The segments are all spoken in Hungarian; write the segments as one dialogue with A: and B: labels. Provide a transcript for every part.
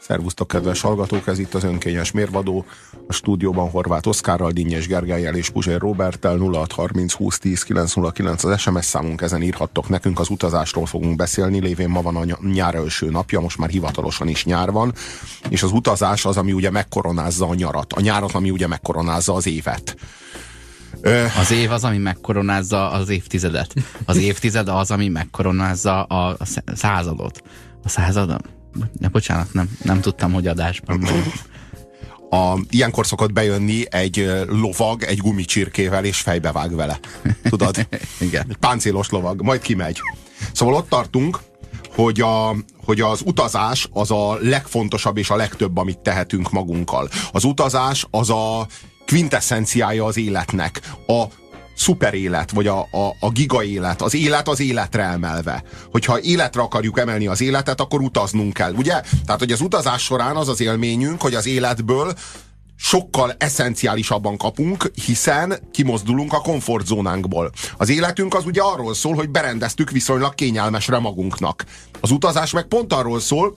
A: Szervusztok, kedves hallgatók, ez itt az önkényes mérvadó. A stúdióban Horváth Oszkárral, Dinnyes Gergelyel és Puzsér Roberttel 0630 2010 909 az SMS számunk, ezen írhattok nekünk, az utazásról fogunk beszélni, lévén ma van a nyár első napja, most már hivatalosan is nyár van, és az utazás az, ami ugye megkoronázza a nyarat, a nyárat, ami ugye megkoronázza az évet.
B: Az év az, ami megkoronázza az évtizedet. Az évtized az, ami megkoronázza a századot. A századon? Ne, bocsánat, nem, nem tudtam, hogy adásban.
A: A, ilyenkor szokott bejönni egy lovag egy gumicsirkével, és fejbevág vele. Tudod?
B: Igen.
A: Egy páncélos lovag, majd kimegy. Szóval ott tartunk, hogy, a, hogy az utazás az a legfontosabb és a legtöbb, amit tehetünk magunkkal. Az utazás az a quintessenciája az életnek. A szuper élet, vagy a, a, a giga élet, az élet az életre emelve. Hogyha életre akarjuk emelni az életet, akkor utaznunk kell, ugye? Tehát, hogy az utazás során az az élményünk, hogy az életből sokkal eszenciálisabban kapunk, hiszen kimozdulunk a komfortzónánkból. Az életünk az ugye arról szól, hogy berendeztük viszonylag kényelmesre magunknak. Az utazás meg pont arról szól,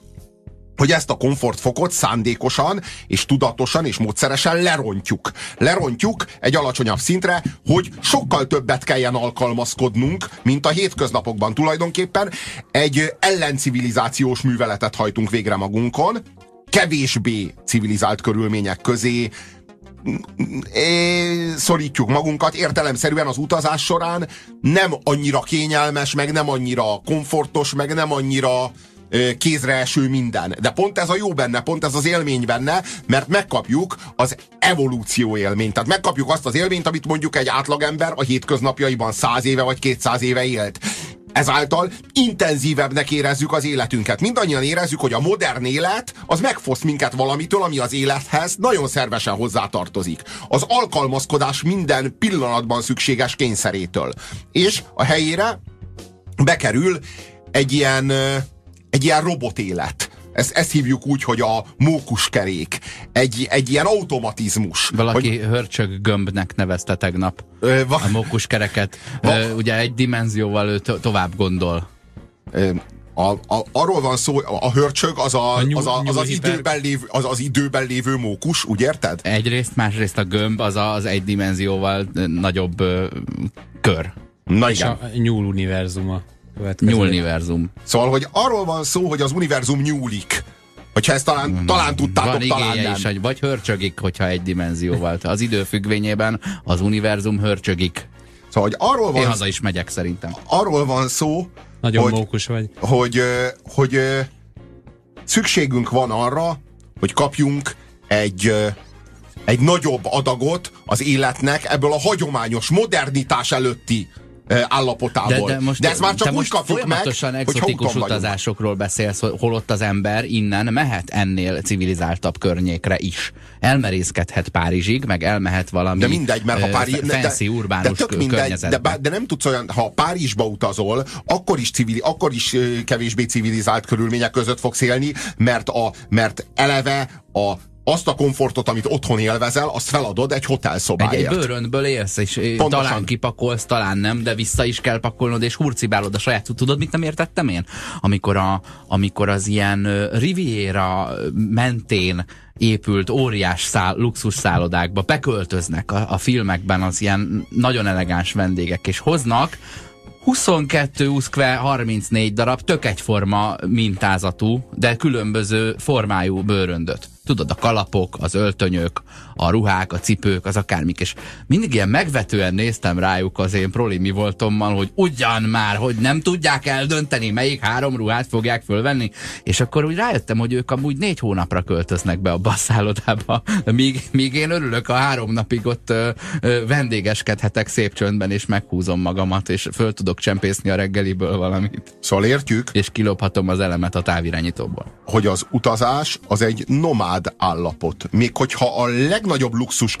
A: hogy ezt a komfortfokot szándékosan és tudatosan és módszeresen lerontjuk. Lerontjuk egy alacsonyabb szintre, hogy sokkal többet kelljen alkalmazkodnunk, mint a hétköznapokban. Tulajdonképpen egy ellencivilizációs műveletet hajtunk végre magunkon, kevésbé civilizált körülmények közé szorítjuk magunkat, értelemszerűen az utazás során nem annyira kényelmes, meg nem annyira komfortos, meg nem annyira kézre eső minden. De pont ez a jó benne, pont ez az élmény benne, mert megkapjuk az evolúció élményt. Tehát megkapjuk azt az élményt, amit mondjuk egy átlagember a hétköznapjaiban száz éve vagy kétszáz éve élt. Ezáltal intenzívebbnek érezzük az életünket. Mindannyian érezzük, hogy a modern élet az megfoszt minket valamitől, ami az élethez nagyon szervesen hozzátartozik. Az alkalmazkodás minden pillanatban szükséges kényszerétől. És a helyére bekerül egy ilyen egy ilyen robotélet. Ezt, ezt hívjuk úgy, hogy a mókuskerék. Egy, egy ilyen automatizmus.
B: Valaki hogy... hörcsög gömbnek nevezte tegnap ö, va... a mókuskereket. Va... Ö, ugye egy dimenzióval ő to tovább gondol.
A: Ö, a, a, arról van szó, a hörcsög az a, a az, a, az, az, időben lévő, az, az időben lévő mókus, úgy érted?
B: Egyrészt, másrészt a gömb az a, az egy dimenzióval nagyobb ö, kör.
C: Na igen. a nyúl univerzuma.
B: Nyúlniverzum.
A: Szóval, hogy arról van szó, hogy az univerzum nyúlik. Hogyha ezt talán, mm, talán tudtátok,
B: van
A: talán
B: nem. Is, vagy hörcsögik, hogyha egy dimenzióval. Az idő függvényében az univerzum hörcsögik.
A: Szóval, hogy arról van...
B: Én haza is megyek szerintem.
A: Arról van szó,
C: Nagyon hogy, mókus vagy.
A: Hogy, hogy, hogy szükségünk van arra, hogy kapjunk egy egy nagyobb adagot az életnek ebből a hagyományos modernitás előtti állapotából. De, de, most, de ezt már csak úgy kapjuk
B: folyamatosan meg, exotikus utazásokról beszélsz, holott az ember innen mehet ennél civilizáltabb környékre is. Elmerészkedhet Párizsig, meg elmehet valami
A: de mindegy, mert ha Párizs,
B: fancy, de, urbánus de mindegy,
A: de, de nem tudsz olyan, ha Párizsba utazol, akkor is, civil, akkor is kevésbé civilizált körülmények között fogsz élni, mert, a, mert eleve a azt a komfortot, amit otthon élvezel, azt feladod egy hotelszobáért.
B: Egy, egy bőrönből élsz, és Pontosan. talán kipakolsz, talán nem, de vissza is kell pakolnod, és hurcibálod a saját. Tudod, mit nem értettem én? Amikor, a, amikor az ilyen Riviera mentén épült óriás szál, luxus szállodákba beköltöznek a, a filmekben az ilyen nagyon elegáns vendégek, és hoznak 22 uszkve 34 darab tök egyforma mintázatú, de különböző formájú bőröndöt tudod, a kalapok, az öltönyök, a ruhák, a cipők, az akármik, és mindig ilyen megvetően néztem rájuk az én proli mi voltommal, hogy ugyan már, hogy nem tudják eldönteni, melyik három ruhát fogják fölvenni, és akkor úgy rájöttem, hogy ők amúgy négy hónapra költöznek be a basszállodába, míg, míg én örülök a három napig ott ö, ö, vendégeskedhetek szép csöndben, és meghúzom magamat, és föl tudok csempészni a reggeliből valamit.
A: Szóval értjük.
B: És kilophatom az elemet a távirányítóból.
A: Hogy az utazás az egy nomád állapot. Még hogyha a legnagyobb luxus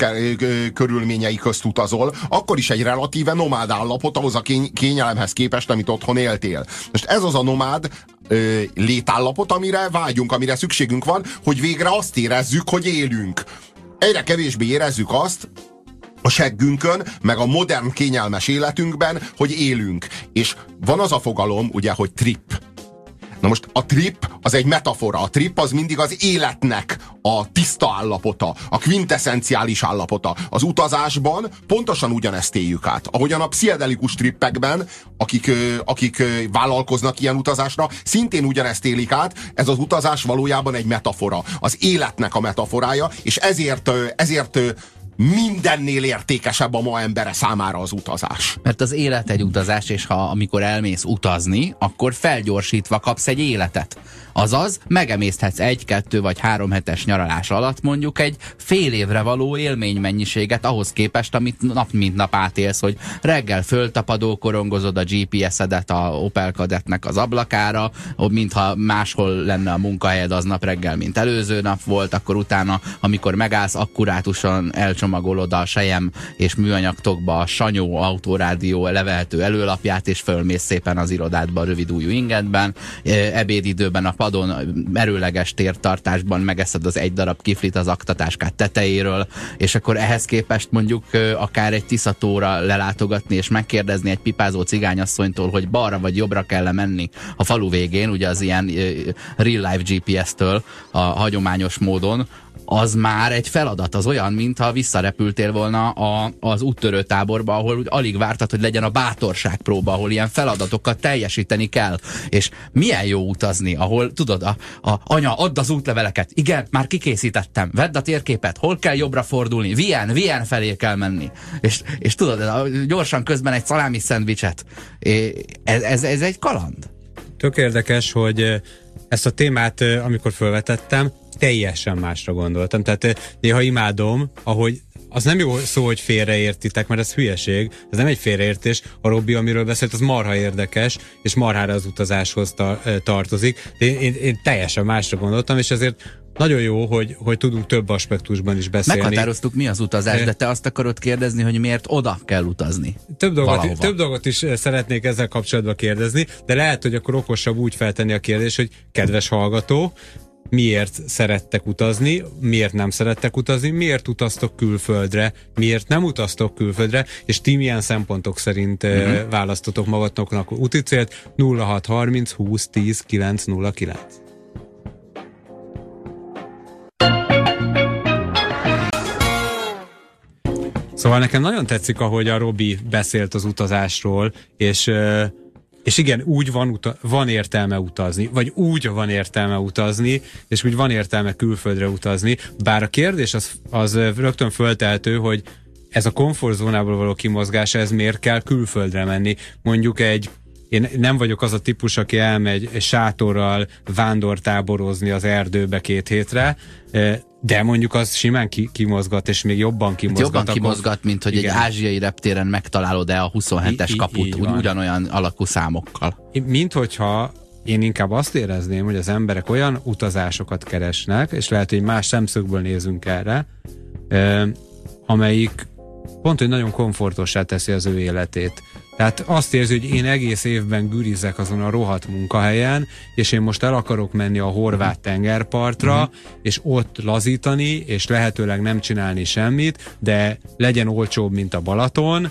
A: körülményei közt utazol, akkor is egy relatíve nomád állapot ahhoz a kényelemhez képest, amit otthon éltél. Most ez az a nomád ö, létállapot, amire vágyunk, amire szükségünk van, hogy végre azt érezzük, hogy élünk. Egyre kevésbé érezzük azt, a seggünkön, meg a modern kényelmes életünkben, hogy élünk. És van az a fogalom, ugye, hogy trip Na most a trip az egy metafora. A trip az mindig az életnek a tiszta állapota, a quintessenciális állapota. Az utazásban pontosan ugyanezt éljük át. Ahogyan a pszichedelikus trippekben, akik, akik vállalkoznak ilyen utazásra, szintén ugyanezt élik át. Ez az utazás valójában egy metafora. Az életnek a metaforája, és ezért, ezért mindennél értékesebb a ma embere számára az utazás.
B: Mert az élet egy utazás, és ha amikor elmész utazni, akkor felgyorsítva kapsz egy életet. Azaz, megemészthetsz egy, kettő vagy három hetes nyaralás alatt mondjuk egy fél évre való élménymennyiséget ahhoz képest, amit nap mint nap átélsz, hogy reggel föltapadó korongozod a GPS-edet a Opel Kadettnek az ablakára, mintha máshol lenne a munkahelyed aznap reggel, mint előző nap volt, akkor utána, amikor megállsz, akkurátusan elcsomagolod a sejem és műanyagtokba a sanyó autórádió levehető előlapját, és fölmész szépen az irodádba a rövidújú ingedben, ebédidőben a padon merőleges tértartásban megeszed az egy darab kiflit az aktatáskát tetejéről, és akkor ehhez képest mondjuk akár egy tiszatóra lelátogatni és megkérdezni egy pipázó cigányasszonytól, hogy balra vagy jobbra kell -e menni a falu végén, ugye az ilyen real life GPS-től a hagyományos módon, az már egy feladat, az olyan, mintha visszarepültél volna a, az úttörő táborba, ahol úgy alig vártad, hogy legyen a bátorság próba, ahol ilyen feladatokat teljesíteni kell. És milyen jó utazni, ahol tudod, a, a anya, add az útleveleket, igen, már kikészítettem, vedd a térképet, hol kell jobbra fordulni, Vien, Vien felé kell menni. És, és tudod, gyorsan közben egy szalámi szendvicset. Ez, ez, ez egy kaland.
C: Tök érdekes, hogy ezt a témát, amikor felvetettem, teljesen másra gondoltam. Tehát eh, néha imádom, ahogy az nem jó szó, hogy félreértitek, mert ez hülyeség, ez nem egy félreértés. A Robbi, amiről beszélt, az marha érdekes, és marhára az utazáshoz ta- eh, tartozik. De én, én, én teljesen másra gondoltam, és ezért nagyon jó, hogy, hogy tudunk több aspektusban is beszélni.
B: Meghatároztuk, mi az utazás, de te azt akarod kérdezni, hogy miért oda kell utazni.
C: Több dolgot, több dolgot is szeretnék ezzel kapcsolatban kérdezni, de lehet, hogy akkor okosabb úgy feltenni a kérdést, hogy kedves hallgató, miért szerettek utazni, miért nem szerettek utazni, miért utaztok külföldre, miért nem utaztok külföldre, és ti milyen szempontok szerint uh-huh. választotok magatoknak úticélt 0630 20 10 909. Szóval nekem nagyon tetszik, ahogy a Robi beszélt az utazásról, és és igen, úgy van, uta- van értelme utazni, vagy úgy van értelme utazni, és úgy van értelme külföldre utazni, bár a kérdés az, az rögtön fölteltő, hogy ez a komfortzónából való kimozgás, ez miért kell külföldre menni? Mondjuk egy én nem vagyok az a típus, aki elmegy egy sátorral vándortáborozni az erdőbe két hétre, de mondjuk az simán ki, kimozgat, és még jobban kimozgat.
B: Jobban akkor... kimozgat, mint hogy igen. egy ázsiai reptéren megtalálod-e a 27-es kaput I, ugyanolyan alakú számokkal.
C: Mint hogyha én inkább azt érezném, hogy az emberek olyan utazásokat keresnek, és lehet, hogy más szemszögből nézünk erre, amelyik pont, hogy nagyon komfortosá teszi az ő életét. Tehát azt érzi, hogy én egész évben gürizek azon a rohadt munkahelyen, és én most el akarok menni a horvát tengerpartra, uh-huh. és ott lazítani, és lehetőleg nem csinálni semmit, de legyen olcsóbb, mint a Balaton,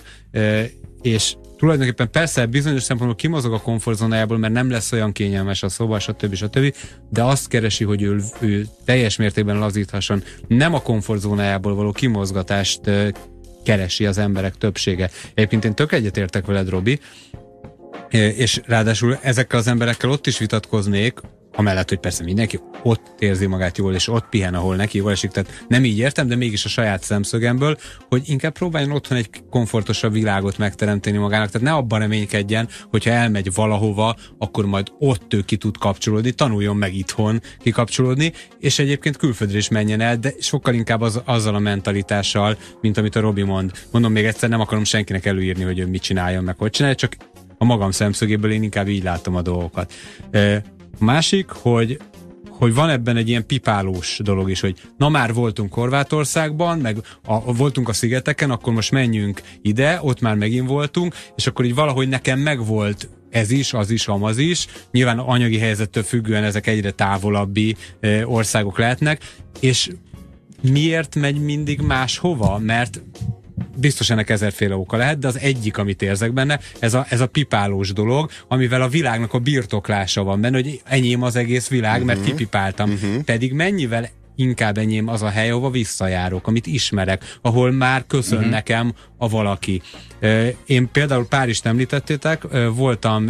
C: és tulajdonképpen persze bizonyos szempontból kimozog a komfortzónájából, mert nem lesz olyan kényelmes a szoba, stb. stb. De azt keresi, hogy ő, ő teljes mértékben lazíthasson. Nem a komfortzónájából való kimozgatást keresi az emberek többsége. Egyébként én tök egyetértek veled, Robi, és ráadásul ezekkel az emberekkel ott is vitatkoznék, amellett, hogy persze mindenki ott érzi magát jól, és ott pihen, ahol neki jól esik. Tehát nem így értem, de mégis a saját szemszögemből, hogy inkább próbáljon otthon egy komfortosabb világot megteremteni magának. Tehát ne abban reménykedjen, hogyha elmegy valahova, akkor majd ott ő ki tud kapcsolódni, tanuljon meg itthon kikapcsolódni, és egyébként külföldre is menjen el, de sokkal inkább az, azzal a mentalitással, mint amit a Robi mond. Mondom még egyszer, nem akarom senkinek előírni, hogy ő mit csináljon, meg hogy csinálja, csak a magam szemszögéből én inkább így látom a dolgokat. Másik, hogy hogy van ebben egy ilyen pipálós dolog is, hogy na már voltunk Horvátországban, meg a, a, voltunk a szigeteken, akkor most menjünk ide, ott már megint voltunk, és akkor így valahogy nekem megvolt ez is, az is, amaz is. Nyilván anyagi helyzettől függően ezek egyre távolabbi e, országok lehetnek, és miért megy mindig máshova? Mert biztos ennek ezerféle oka lehet, de az egyik, amit érzek benne, ez a, ez a pipálós dolog, amivel a világnak a birtoklása van benne, hogy enyém az egész világ, uh-huh. mert mhm. kipipáltam. Uh-huh. Pedig mennyivel inkább enyém az a hely, ahova visszajárok, amit ismerek, ahol már köszön uh-huh. nekem a valaki. Én például Párizst említettétek, voltam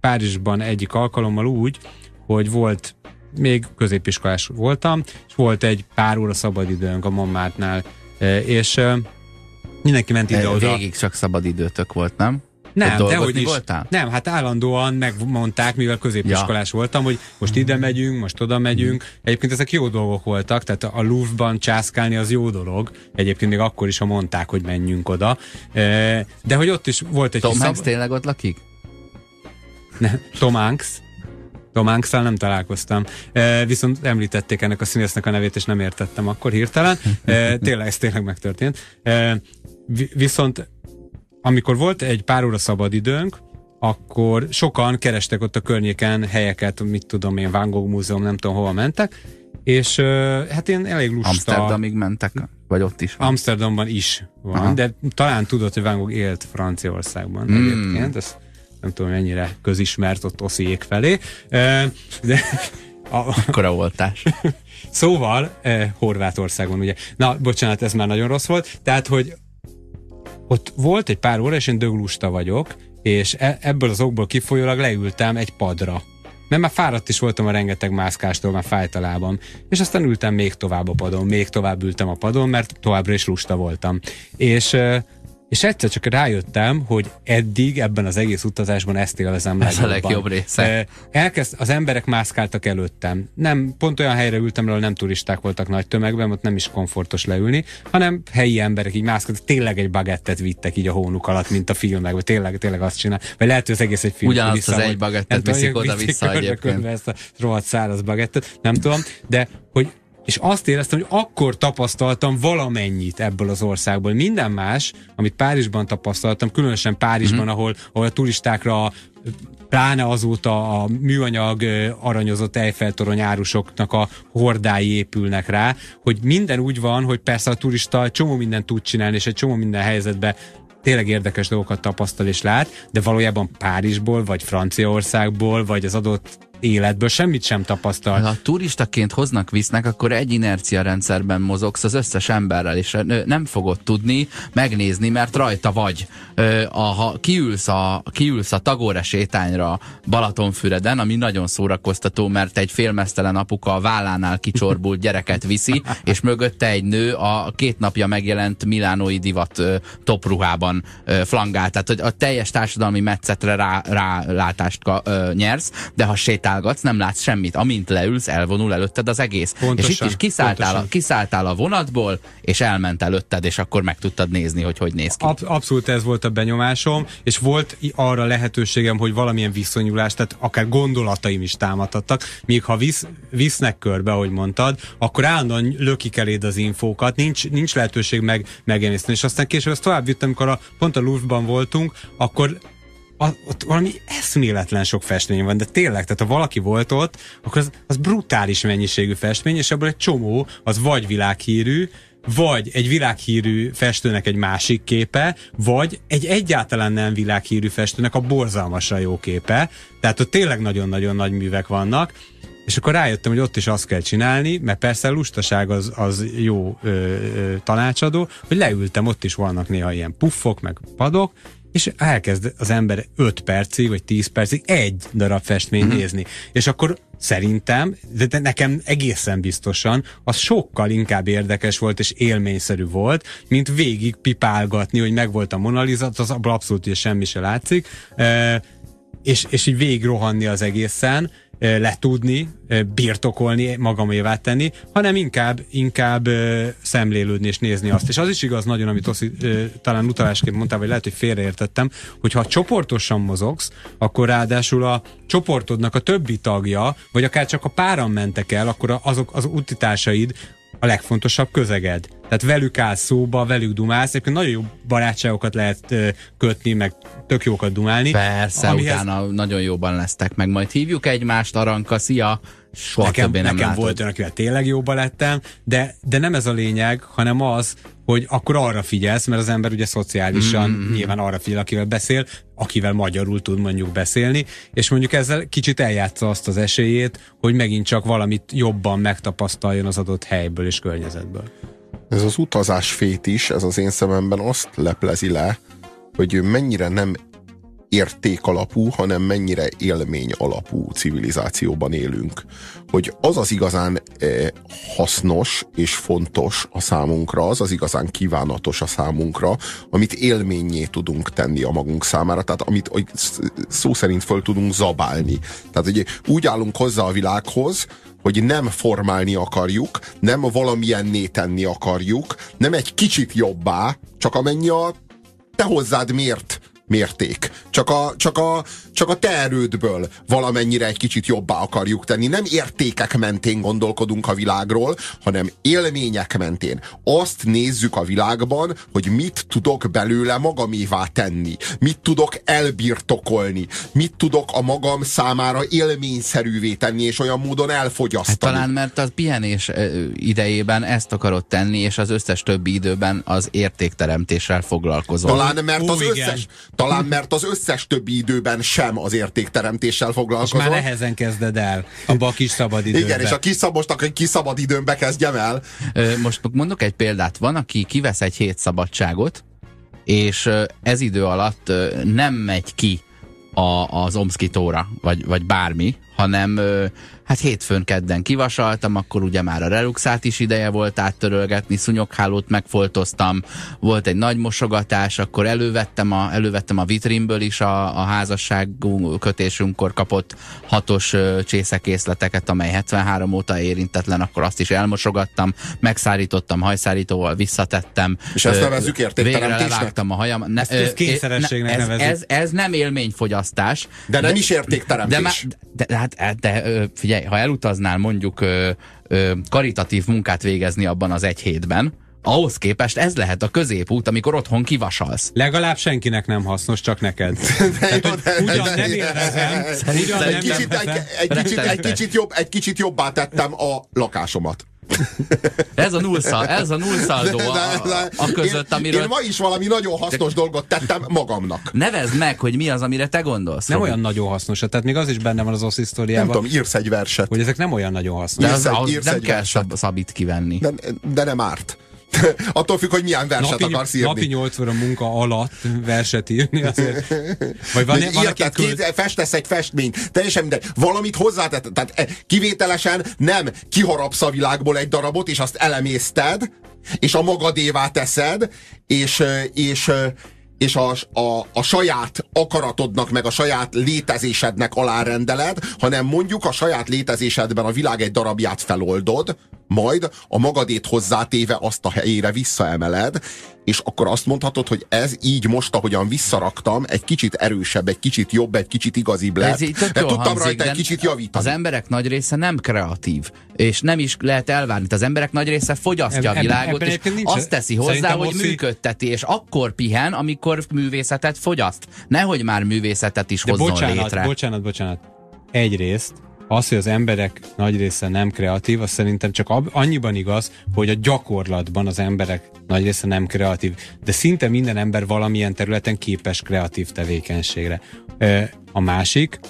C: Párizsban egyik alkalommal úgy, hogy volt még középiskolás voltam, és volt egy pár óra szabadidőnk a Montmartre-nál, és mindenki ment ide-oda.
B: Végig csak szabadidőtök volt, nem?
C: Nem, de hogy is. Voltál? Nem, hát állandóan megmondták, mivel középiskolás ja. voltam, hogy most ide megyünk, most oda megyünk. Egyébként ezek jó dolgok voltak, tehát a Louvre-ban császkálni az jó dolog. Egyébként még akkor is, ha mondták, hogy menjünk oda. De hogy ott is volt egy
B: Tom Hanks szab... tényleg ott lakik?
C: Ne, Tom Hanks. Tom hanks nem találkoztam. E, viszont említették ennek a színésznek a nevét, és nem értettem akkor hirtelen. E, tényleg, ez tényleg megtörtént. E, viszont amikor volt egy pár óra szabadidőnk, akkor sokan kerestek ott a környéken helyeket, mit tudom én, Van Gogh Múzeum, nem tudom hova mentek, és hát én elég lusta...
B: Amsterdamig mentek? Vagy ott is
C: van? Amsterdamban is van, Aha. de talán tudod, hogy Van Gogh élt Franciaországban mm. egyébként, ez nem tudom mennyire közismert ott Osziék felé. De
B: a, Akkora voltás.
C: szóval, eh, Horvátországon ugye. Na, bocsánat, ez már nagyon rossz volt. Tehát, hogy ott volt egy pár óra, és én döglusta vagyok, és e- ebből az okból kifolyólag leültem egy padra. Mert már fáradt is voltam a rengeteg mászkástól, már fájt a lábam. És aztán ültem még tovább a padon, még tovább ültem a padon, mert továbbra is lusta voltam. És és egyszer csak rájöttem, hogy eddig ebben az egész utazásban ezt élvezem
B: Ez legjobban. a legjobb része.
C: Elkezd, az emberek mászkáltak előttem. Nem, pont olyan helyre ültem, ahol nem turisták voltak nagy tömegben, ott nem is komfortos leülni, hanem helyi emberek így mászkáltak, tényleg egy bagettet vittek így a hónuk alatt, mint a filmekben. Tényleg, tényleg azt csinál. Vagy lehet, hogy az egész egy film.
B: Ugyanazt az egy bagettet viszik oda-vissza egyébként.
C: Ezt a rohadt száraz bagettet, nem tudom, de hogy és azt éreztem, hogy akkor tapasztaltam valamennyit ebből az országból. Minden más, amit Párizsban tapasztaltam, különösen Párizsban, mm-hmm. ahol, ahol a turistákra pláne azóta a műanyag aranyozott Eiffel-torony árusoknak a hordái épülnek rá, hogy minden úgy van, hogy persze a turista csomó mindent tud csinálni, és egy csomó minden helyzetbe tényleg érdekes dolgokat tapasztal és lát, de valójában Párizsból, vagy Franciaországból, vagy az adott életből semmit sem tapasztal.
B: Ha turistaként hoznak, visznek, akkor egy inercia rendszerben mozogsz az összes emberrel, és nem fogod tudni megnézni, mert rajta vagy. Ha kiülsz a, kiülsz a tagóra sétányra Balatonfüreden, ami nagyon szórakoztató, mert egy félmeztelen apuka a vállánál kicsorbult gyereket viszi, és mögötte egy nő a két napja megjelent milánói divat topruhában flangál. Tehát, hogy a teljes társadalmi metszetre rá, rálátást nyersz, de ha sétál sétálgatsz, nem látsz semmit. Amint leülsz, elvonul előtted az egész. Pontosan, és itt is kiszálltál a, kiszálltál a vonatból, és elment előtted, és akkor meg tudtad nézni, hogy hogy néz ki.
C: Ab, abszolút ez volt a benyomásom, és volt arra lehetőségem, hogy valamilyen viszonyulást, tehát akár gondolataim is támadhattak, míg ha visz, visznek körbe, ahogy mondtad, akkor állandóan lökik eléd az infókat, nincs, nincs lehetőség meg, megemészteni. És aztán később ezt tovább vittem, amikor a, pont a Louvre-ban voltunk, akkor ott valami eszméletlen sok festmény van, de tényleg, tehát ha valaki volt ott, akkor az, az brutális mennyiségű festmény, és ebből egy csomó az vagy világhírű, vagy egy világhírű festőnek egy másik képe, vagy egy egyáltalán nem világhírű festőnek a borzalmasra jó képe. Tehát ott tényleg nagyon-nagyon nagy művek vannak, és akkor rájöttem, hogy ott is azt kell csinálni, mert persze a lustaság az, az jó ö, ö, tanácsadó, hogy leültem, ott is vannak néha ilyen puffok, meg padok, és elkezd az ember 5 percig, vagy 10 percig egy darab festményt mm-hmm. nézni. És akkor szerintem, de nekem egészen biztosan, az sokkal inkább érdekes volt és élményszerű volt, mint végig pipálgatni, hogy megvolt a Mona Lisa, az abszolút ugye semmi se látszik, e, és, és így végig rohanni az egészen, letudni, birtokolni, magamévá tenni, hanem inkább, inkább szemlélődni és nézni azt. És az is igaz nagyon, amit Oszi, talán utalásként mondtál, vagy lehet, hogy félreértettem, hogy ha csoportosan mozogsz, akkor ráadásul a csoportodnak a többi tagja, vagy akár csak a páran mentek el, akkor azok az utitársaid a legfontosabb közeged. Tehát velük áll szóba, velük dumálsz, egyébként nagyon jó barátságokat lehet kötni, meg tök jókat dumálni.
B: Persze, amihez... utána nagyon jóban lesztek, meg majd hívjuk egymást, Aranka, szia! Soha
C: nekem,
B: többé nem
C: nekem
B: látod.
C: volt olyan, akivel tényleg jóba lettem, de, de nem ez a lényeg, hanem az, hogy akkor arra figyelsz, mert az ember ugye szociálisan mm-hmm. nyilván arra figyel, akivel beszél, akivel magyarul tud mondjuk beszélni, és mondjuk ezzel kicsit eljátsza azt az esélyét, hogy megint csak valamit jobban megtapasztaljon az adott helyből és környezetből.
A: Ez az utazás fét is, ez az én szememben azt leplezi le, hogy mennyire nem érték alapú, hanem mennyire élmény alapú civilizációban élünk. Hogy az az igazán eh, hasznos és fontos a számunkra, az az igazán kívánatos a számunkra, amit élményé tudunk tenni a magunk számára, tehát amit szó szerint föl tudunk zabálni. Tehát hogy úgy állunk hozzá a világhoz, hogy nem formálni akarjuk, nem valamilyenné tenni akarjuk, nem egy kicsit jobbá, csak amennyi a te hozzád mért mérték. Csak a, csak, a, csak a te erődből valamennyire egy kicsit jobbá akarjuk tenni. Nem értékek mentén gondolkodunk a világról, hanem élmények mentén. Azt nézzük a világban, hogy mit tudok belőle magamévá tenni. Mit tudok elbirtokolni. Mit tudok a magam számára élményszerűvé tenni, és olyan módon elfogyasztani.
B: Hát talán mert az pihenés idejében ezt akarod tenni, és az összes többi időben az értékteremtéssel foglalkozol.
A: Talán mert az összes, talán mert az összes többi időben sem az értékteremtéssel foglalkozol.
C: És már nehezen kezded el abba a kis szabad időben.
A: Igen, és a kis, most a kis szabad időnbe kezdjem el.
B: Most mondok egy példát. Van, aki kivesz egy hét szabadságot, és ez idő alatt nem megy ki a, az omszkitóra, vagy, vagy bármi, hanem hát hétfőn kedden kivasaltam, akkor ugye már a reluxát is ideje volt áttörölgetni, szunyoghálót megfoltoztam, volt egy nagy mosogatás, akkor elővettem a, elővettem a vitrínből is a, a házasságú kötésünkkor kapott hatos csészekészleteket, amely 73 óta érintetlen, akkor azt is elmosogattam, megszárítottam hajszárítóval, visszatettem.
A: És ezt nevezzük értékteremtésnek?
B: levágtam a hajam.
C: Ne, ezt, ezt kényszerességnek
B: ne, ez, ez, ez, nem élményfogyasztás.
A: De, de nem is értékteremtés.
B: De, de, de, hát, de figyelj, ha elutaznál mondjuk ö, ö, karitatív munkát végezni abban az egy hétben, ahhoz képest ez lehet a középút, amikor otthon kivasalsz.
C: Legalább senkinek nem hasznos, csak neked. ugyan nem élvezem,
A: egy, kicsit, egy, egy, kicsit, egy, kicsit jobb, egy kicsit jobbá tettem a lakásomat.
B: Ez a nullszal, ez a nullszaldó a, a, között,
A: én,
B: amiről...
A: Én ma is valami nagyon hasznos dolgot tettem magamnak.
B: Nevezd meg, hogy mi az, amire te gondolsz.
C: Nem Robi. olyan nagyon hasznos, tehát még az is benne van az ossz
A: Nem tudom, írsz egy verset.
C: Hogy ezek nem olyan nagyon hasznos.
B: De az, az, az nem kell verset. szabít kivenni.
A: De, de nem árt. Attól függ, hogy milyen verset
C: napi,
A: akarsz írni.
C: Napi 8 óra munka alatt verset írni azért.
A: Vagy van, van Érted, költ... festesz egy festményt, teljesen mindegy. Valamit hozzátett, tehát e, kivételesen nem kiharapsz a világból egy darabot, és azt elemészted, és a magadévá teszed, és, és, és a, a, a saját akaratodnak, meg a saját létezésednek alárendeled, hanem mondjuk a saját létezésedben a világ egy darabját feloldod, majd a magadét hozzátéve azt a helyére visszaemeled, és akkor azt mondhatod, hogy ez így most, ahogyan visszaraktam, egy kicsit erősebb, egy kicsit jobb, egy kicsit igazibb lett. Ez mert tudtam hangzik, rajta egy kicsit javítani.
B: Az emberek nagy része nem kreatív, és nem is lehet elvárni. Az emberek nagy része fogyasztja Eb, a világot, és nincs, azt teszi hozzá, hogy oszi... működteti, és akkor pihen, amikor művészetet fogyaszt. Nehogy már művészetet is hozzon
C: bocsánat,
B: létre.
C: Bocsánat, bocsánat. Egyrészt az, hogy az emberek nagy része nem kreatív, az szerintem csak annyiban igaz, hogy a gyakorlatban az emberek nagy része nem kreatív. De szinte minden ember valamilyen területen képes kreatív tevékenységre. A másik,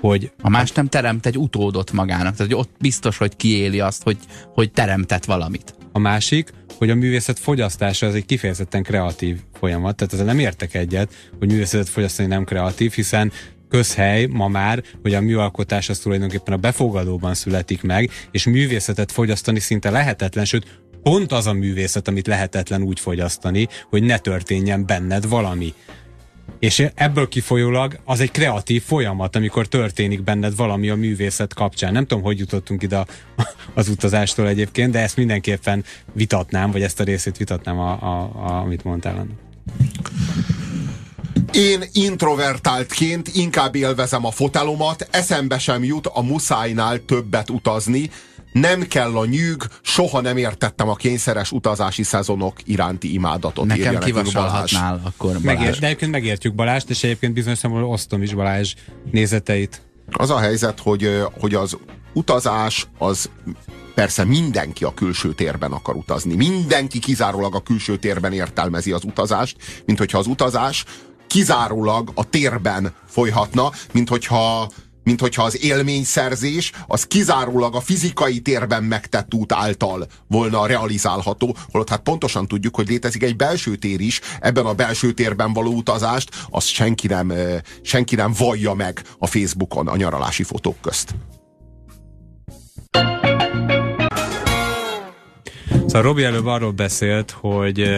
C: hogy...
B: A más nem teremt egy utódot magának, tehát hogy ott biztos, hogy kiéli azt, hogy, hogy teremtett valamit.
C: A másik, hogy a művészet fogyasztása az egy kifejezetten kreatív folyamat, tehát ezzel nem értek egyet, hogy művészetet fogyasztani nem kreatív, hiszen közhely ma már, hogy a műalkotás az tulajdonképpen a befogadóban születik meg, és művészetet fogyasztani szinte lehetetlen, sőt, pont az a művészet, amit lehetetlen úgy fogyasztani, hogy ne történjen benned valami. És ebből kifolyólag az egy kreatív folyamat, amikor történik benned valami a művészet kapcsán. Nem tudom, hogy jutottunk ide az utazástól egyébként, de ezt mindenképpen vitatnám, vagy ezt a részét vitatnám, a, a, a, amit mondtál.
A: Én introvertáltként inkább élvezem a fotelomat, eszembe sem jut a muszájnál többet utazni, nem kell a nyűg, soha nem értettem a kényszeres utazási szezonok iránti imádatot.
B: Nekem kivasalhatnál akkor Balázs.
C: Megért, de egyébként megértjük Balázs, és egyébként bizonyos szempontból osztom is Balázs nézeteit.
A: Az a helyzet, hogy, hogy az utazás az persze mindenki a külső térben akar utazni. Mindenki kizárólag a külső térben értelmezi az utazást, mint hogyha az utazás kizárólag a térben folyhatna, mint hogyha mint hogyha az élményszerzés az kizárólag a fizikai térben megtett út által volna realizálható, holott hát pontosan tudjuk, hogy létezik egy belső tér is, ebben a belső térben való utazást, azt senki nem, senki nem vallja meg a Facebookon a nyaralási fotók közt.
C: Szóval Robi előbb arról beszélt, hogy,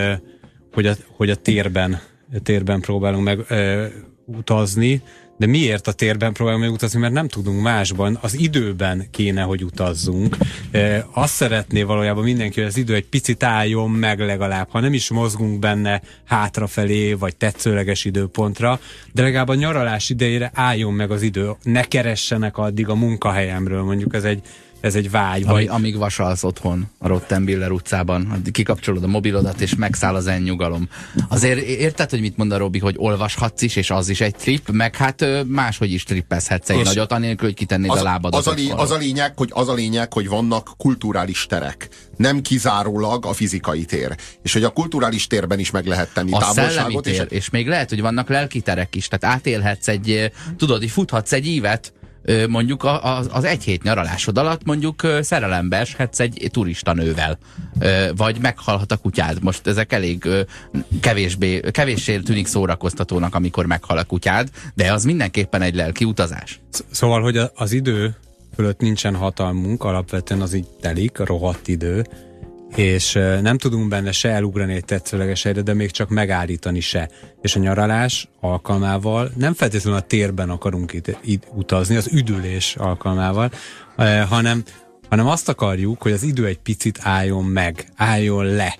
C: hogy, a, hogy a térben, térben próbálunk meg ö, utazni, de miért a térben próbálunk meg utazni, mert nem tudunk másban, az időben kéne, hogy utazzunk. E, azt szeretné valójában mindenki, hogy az idő egy picit álljon meg legalább, ha nem is mozgunk benne hátrafelé, vagy tetszőleges időpontra, de legalább a nyaralás idejére álljon meg az idő, ne keressenek addig a munkahelyemről, mondjuk ez egy ez egy vágy.
B: Vagy... Amíg vasalsz otthon a Rottenbiller utcában, kikapcsolod a mobilodat, és megszáll az nyugalom. Azért érted, hogy mit mond a Robi, hogy olvashatsz is, és az is egy trip, meg hát máshogy is trippezhetsz egy nagyot, anélkül, hogy kitennéd
A: az,
B: a lábadat.
A: Az a, lé, az, a lényeg, hogy az a lényeg, hogy vannak kulturális terek. Nem kizárólag a fizikai tér. És hogy a kulturális térben is meg lehet tenni
B: a távolságot. Tér, és... és még lehet, hogy vannak lelki terek is. Tehát átélhetsz egy, tudod, hogy futhatsz egy évet, mondjuk az, egy hét nyaralásod alatt mondjuk szerelembe eshetsz egy turista nővel, vagy meghalhat a kutyád. Most ezek elég kevésbé, kevéssé tűnik szórakoztatónak, amikor meghal a kutyád, de az mindenképpen egy lelki utazás.
C: Szóval, hogy az idő fölött nincsen hatalmunk, alapvetően az így telik, rohadt idő, és nem tudunk benne se elugrani egy tetszőleges helyre, de még csak megállítani se. És a nyaralás alkalmával nem feltétlenül a térben akarunk itt, itt utazni, az üdülés alkalmával, hanem, hanem azt akarjuk, hogy az idő egy picit álljon meg, álljon le.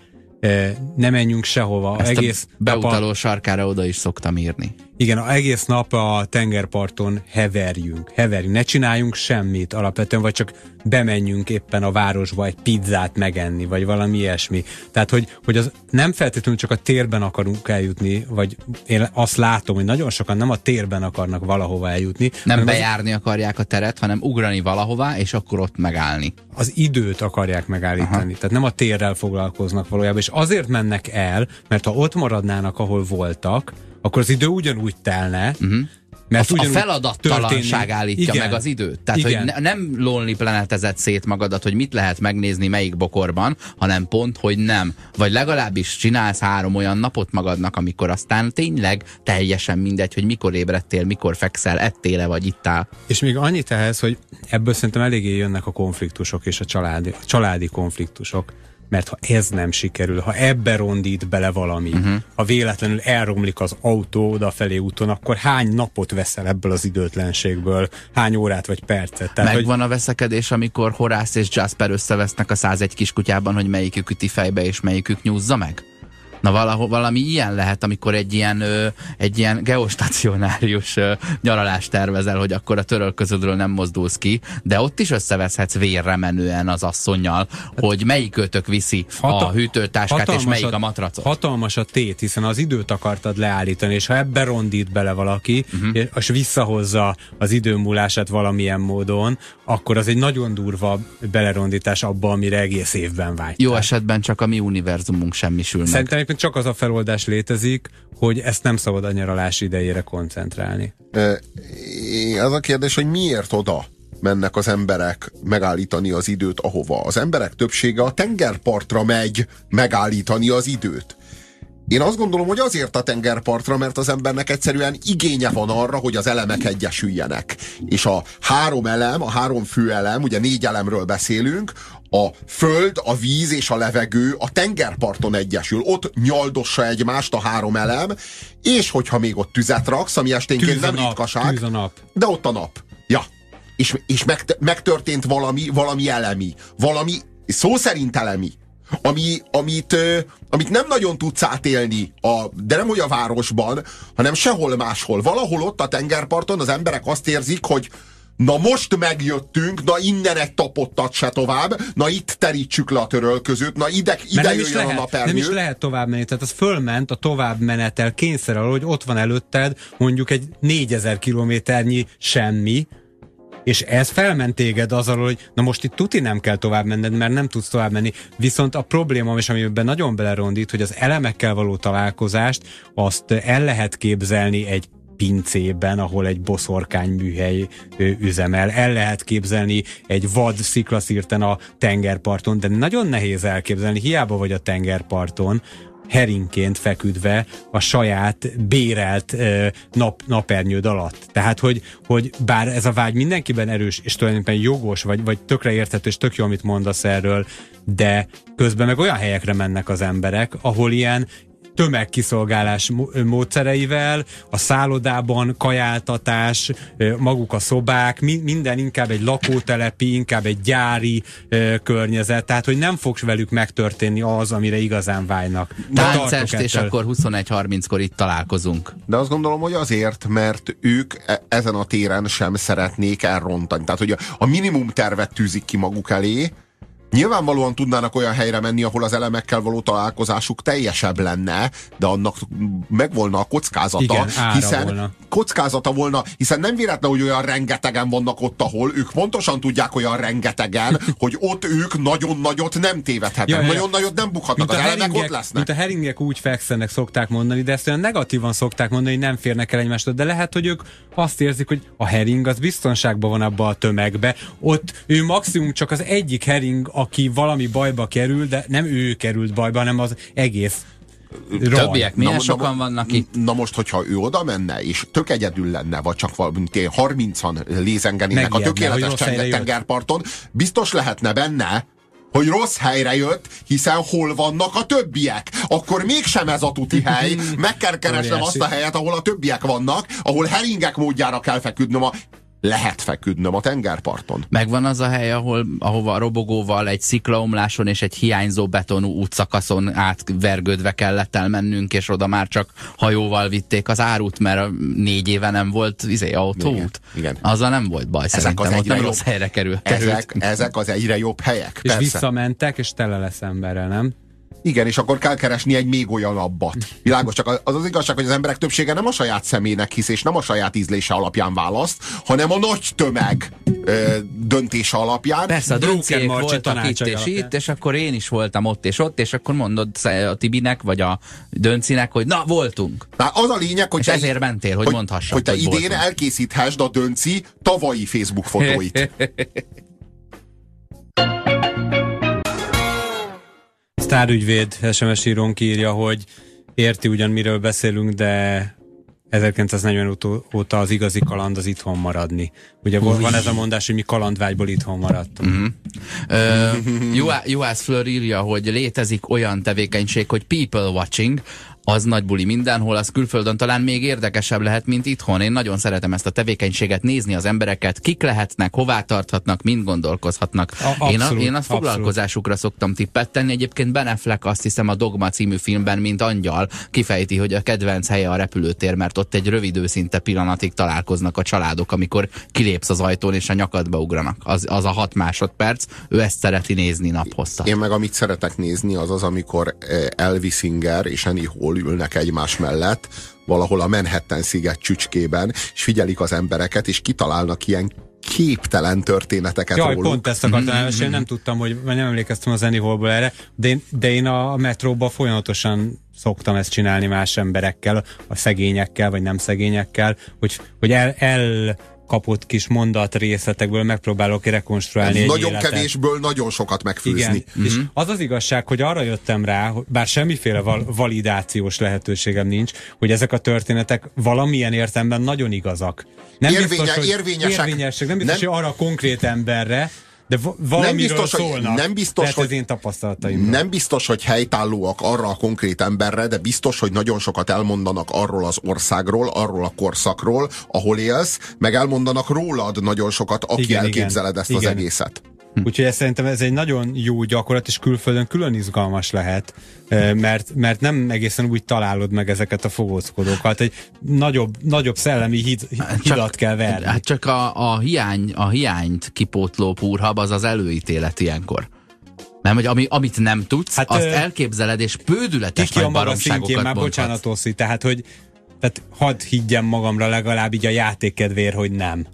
C: Ne menjünk sehova.
B: Ezt egész a beutaló a... sarkára oda is szoktam írni.
C: Igen, a egész nap a tengerparton heverjünk, heverjünk, ne csináljunk semmit alapvetően, vagy csak bemenjünk éppen a városba egy pizzát megenni, vagy valami ilyesmi. Tehát, hogy, hogy az nem feltétlenül csak a térben akarunk eljutni, vagy én azt látom, hogy nagyon sokan nem a térben akarnak valahova eljutni.
B: Nem bejárni az... akarják a teret, hanem ugrani valahová, és akkor ott megállni.
C: Az időt akarják megállítani, Aha. tehát nem a térrel foglalkoznak valójában, és azért mennek el, mert ha ott maradnának, ahol voltak, akkor az idő ugyanúgy telne, uh-huh.
B: Mert a, a feladattalanság állítja Igen. meg az időt. Tehát, Igen. hogy ne, nem lonely planetezett szét magadat, hogy mit lehet megnézni melyik bokorban, hanem pont, hogy nem. Vagy legalábbis csinálsz három olyan napot magadnak, amikor aztán tényleg teljesen mindegy, hogy mikor ébredtél, mikor fekszel, ettél-e vagy ittál.
C: És még annyit ehhez, hogy ebből szerintem eléggé jönnek a konfliktusok és a családi, a családi konfliktusok mert ha ez nem sikerül, ha ebbe rondít bele valami, uh-huh. ha véletlenül elromlik az autó odafelé úton, akkor hány napot veszel ebből az időtlenségből, hány órát vagy percet?
B: Tehát, Megvan hogy... a veszekedés, amikor Horász és Jasper összevesznek a 101 kiskutyában, hogy melyikük üti fejbe és melyikük nyúzza meg? Na valahol, valami ilyen lehet, amikor egy ilyen, ö, egy ilyen geostacionárius ö, nyaralást tervezel, hogy akkor a törölközödről nem mozdulsz ki, de ott is összeveszhetsz vérre menően az asszonyjal, hogy melyik kötök viszi Hata a hűtőtáskát, és melyik a, a matracot.
C: Hatalmas a tét, hiszen az időt akartad leállítani, és ha ebbe rondít bele valaki, uh-huh. és visszahozza az időmúlását valamilyen módon, akkor az egy nagyon durva belerondítás abba, amire egész évben vágy.
B: Jó esetben csak a mi univerzumunk semmisül meg.
C: Szerintem csak az a feloldás létezik, hogy ezt nem szabad a nyaralás idejére koncentrálni.
A: Az a kérdés, hogy miért oda mennek az emberek megállítani az időt ahova. Az emberek többsége a tengerpartra megy megállítani az időt. Én azt gondolom, hogy azért a tengerpartra, mert az embernek egyszerűen igénye van arra, hogy az elemek egyesüljenek. És a három elem, a három fő elem, ugye négy elemről beszélünk, a föld, a víz és a levegő a tengerparton egyesül. Ott nyaldossa egymást a három elem, és hogyha még ott tüzet raksz, ami esténként nem nap, ritkaság,
C: tűz nap.
A: de ott a nap. Ja. És, és megtörtént valami, valami elemi, valami szó szerint elemi ami, amit, amit nem nagyon tudsz átélni, a, de nem hogy a városban, hanem sehol máshol. Valahol ott a tengerparton az emberek azt érzik, hogy na most megjöttünk, na innen egy tapottat se tovább, na itt terítsük le a törölközőt, na ide, ide nem lehet, a napernyő.
C: Nem is lehet tovább menni, tehát az fölment a tovább menetel kényszerrel, hogy ott van előtted mondjuk egy 4000 kilométernyi semmi, És ez felment téged az alól, hogy na most itt tuti nem kell tovább menned, mert nem tudsz tovább menni. Viszont a probléma, és amiben nagyon belerondít, hogy az elemekkel való találkozást, azt el lehet képzelni egy pincében, ahol egy boszorkány műhely üzemel. El lehet képzelni egy vad sziklaszírten a tengerparton, de nagyon nehéz elképzelni, hiába vagy a tengerparton, heringként feküdve a saját bérelt nap, napernyőd alatt. Tehát, hogy, hogy bár ez a vágy mindenkiben erős, és tulajdonképpen jogos, vagy, vagy tökre érthető, és tök jó, amit mondasz erről, de közben meg olyan helyekre mennek az emberek, ahol ilyen tömegkiszolgálás módszereivel, a szállodában kajáltatás, maguk a szobák, minden inkább egy lakótelepi, inkább egy gyári környezet, tehát hogy nem fog velük megtörténni az, amire igazán vágynak.
B: Táncest, és akkor 21.30-kor itt találkozunk.
A: De azt gondolom, hogy azért, mert ők e- ezen a téren sem szeretnék elrontani. Tehát, hogy a minimum tervet tűzik ki maguk elé, Nyilvánvalóan tudnának olyan helyre menni, ahol az elemekkel való találkozásuk teljesebb lenne, de annak megvolna a kockázata,
C: Igen,
A: hiszen
C: volna.
A: kockázata volna, hiszen nem véletlen, hogy olyan rengetegen vannak ott, ahol ők pontosan tudják olyan rengetegen, hogy ott ők nagyon nagyot nem tévedhetnek, ja, ja, nagyon nagyot nem bukhatnak, az elemek ott lesznek.
C: Mint a heringek úgy fekszenek, szokták mondani, de ezt olyan negatívan szokták mondani, hogy nem férnek el egymástól, de lehet, hogy ők azt érzik, hogy a hering az biztonságban van abba a tömegbe, ott ő maximum csak az egyik hering, aki valami bajba kerül, de nem ő került bajba, hanem az egész
B: Többiek milyen na, sokan na, vannak itt?
A: Na most, hogyha ő oda menne, és tök egyedül lenne, vagy csak valami 30-an lézengenének a tökéletes tengerparton, biztos lehetne benne, hogy rossz helyre jött, hiszen hol vannak a többiek. Akkor mégsem ez a tuti hely. Meg kell keresnem azt a helyet, ahol a többiek vannak, ahol heringek módjára kell feküdnöm a lehet feküdnöm a tengerparton.
B: Megvan az a hely, ahol, ahova a robogóval egy sziklaomláson és egy hiányzó betonú útszakaszon átvergődve kellett elmennünk, és oda már csak hajóval vitték az árut, mert négy éve nem volt izé, autóút. Igen, igen. Azzal nem volt baj, ezek szerintem, az ott nem jobb, rossz helyre került.
A: Ezek, ezek az egyre jobb helyek.
C: És persze. visszamentek, és tele lesz emberrel, nem?
A: Igen, és akkor kell keresni egy még olyanabbat. Világos, csak az az igazság, hogy az emberek többsége nem a saját szemének hisz, és nem a saját ízlése alapján választ, hanem a nagy tömeg ö, döntése alapján.
B: Persze, a dönciék voltak itt és alapján. itt, és akkor én is voltam ott és ott, és akkor mondod a Tibinek, vagy a Döncinek, hogy na, voltunk.
A: Na, az a lényeg, hogy... És
B: te, ezért mentél, hogy, hogy mondhassad.
A: Hogy te
B: hogy
A: idén voltunk. elkészíthessd a Dönci tavalyi Facebook fotóit.
C: sztárügyvéd SMS írónk írja, hogy érti ugyan miről beszélünk, de 1940 óta az igazi kaland az itthon maradni. Ugye Ui. van ez a mondás, hogy mi kalandvágyból itthon maradtunk.
B: Uh-huh. uh, Juhász Fleur írja, hogy létezik olyan tevékenység, hogy people watching, az nagy buli mindenhol, az külföldön talán még érdekesebb lehet, mint itthon. Én nagyon szeretem ezt a tevékenységet, nézni az embereket, kik lehetnek, hová tarthatnak, mind gondolkozhatnak. A, abszolút, én, a, én a foglalkozásukra szoktam tippet tenni. Egyébként Ben Affleck azt hiszem a Dogma című filmben, mint angyal, kifejti, hogy a kedvenc helye a repülőtér, mert ott egy rövid őszinte pillanatig találkoznak a családok, amikor kilépsz az ajtón és a nyakadba ugranak. Az, az a hat másodperc, ő ezt szereti nézni naphosszat.
A: Én meg amit szeretek nézni, az az, amikor eh, Elvis Singer és Annie Hall ülnek egymás mellett, valahol a Manhattan sziget csücskében, és figyelik az embereket, és kitalálnak ilyen képtelen történeteket
C: Jaj, róluk. pont ezt akartam mm-hmm. elmesélni, nem tudtam, hogy nem emlékeztem az Anyholból erre, de én, de én a metróba folyamatosan szoktam ezt csinálni más emberekkel, a szegényekkel, vagy nem szegényekkel, hogy, hogy el, el kapott kis mondat részletekből megpróbálok rekonstruálni Ez egy
A: Nagyon
C: életet.
A: kevésből nagyon sokat megfőzni. Igen.
C: Mm-hmm. És az az igazság, hogy arra jöttem rá, bár semmiféle val- validációs lehetőségem nincs, hogy ezek a történetek valamilyen értelemben nagyon igazak.
A: Nem Érvénye, biztos, hogy
C: érvényesek. érvényesek. Nem biztos, nem, hogy arra a konkrét emberre, de nem biztos, szólnak, hogy, nem biztos, hogy, én tapasztalataim.
A: Nem biztos, hogy helytállóak arra a konkrét emberre, de biztos, hogy nagyon sokat elmondanak arról az országról, arról a korszakról, ahol élsz, meg elmondanak rólad nagyon sokat, aki igen, elképzeled igen, ezt igen. az egészet.
C: Hm. Úgyhogy ez szerintem ez egy nagyon jó gyakorlat, és külföldön külön izgalmas lehet, mert, mert nem egészen úgy találod meg ezeket a fogózkodókat. Egy nagyobb, nagyobb szellemi hid, hidat csak, kell verni.
B: Hát csak a, a, hiány, a hiányt kipótló púrhab az az előítélet ilyenkor. Nem, hogy ami, amit nem tudsz, hát, azt ö, elképzeled, és bődületes nagy baromságokat már
C: bocsánat, Oszi, tehát, hogy tehát hadd higgyem magamra legalább így a játékkedvér, hogy nem.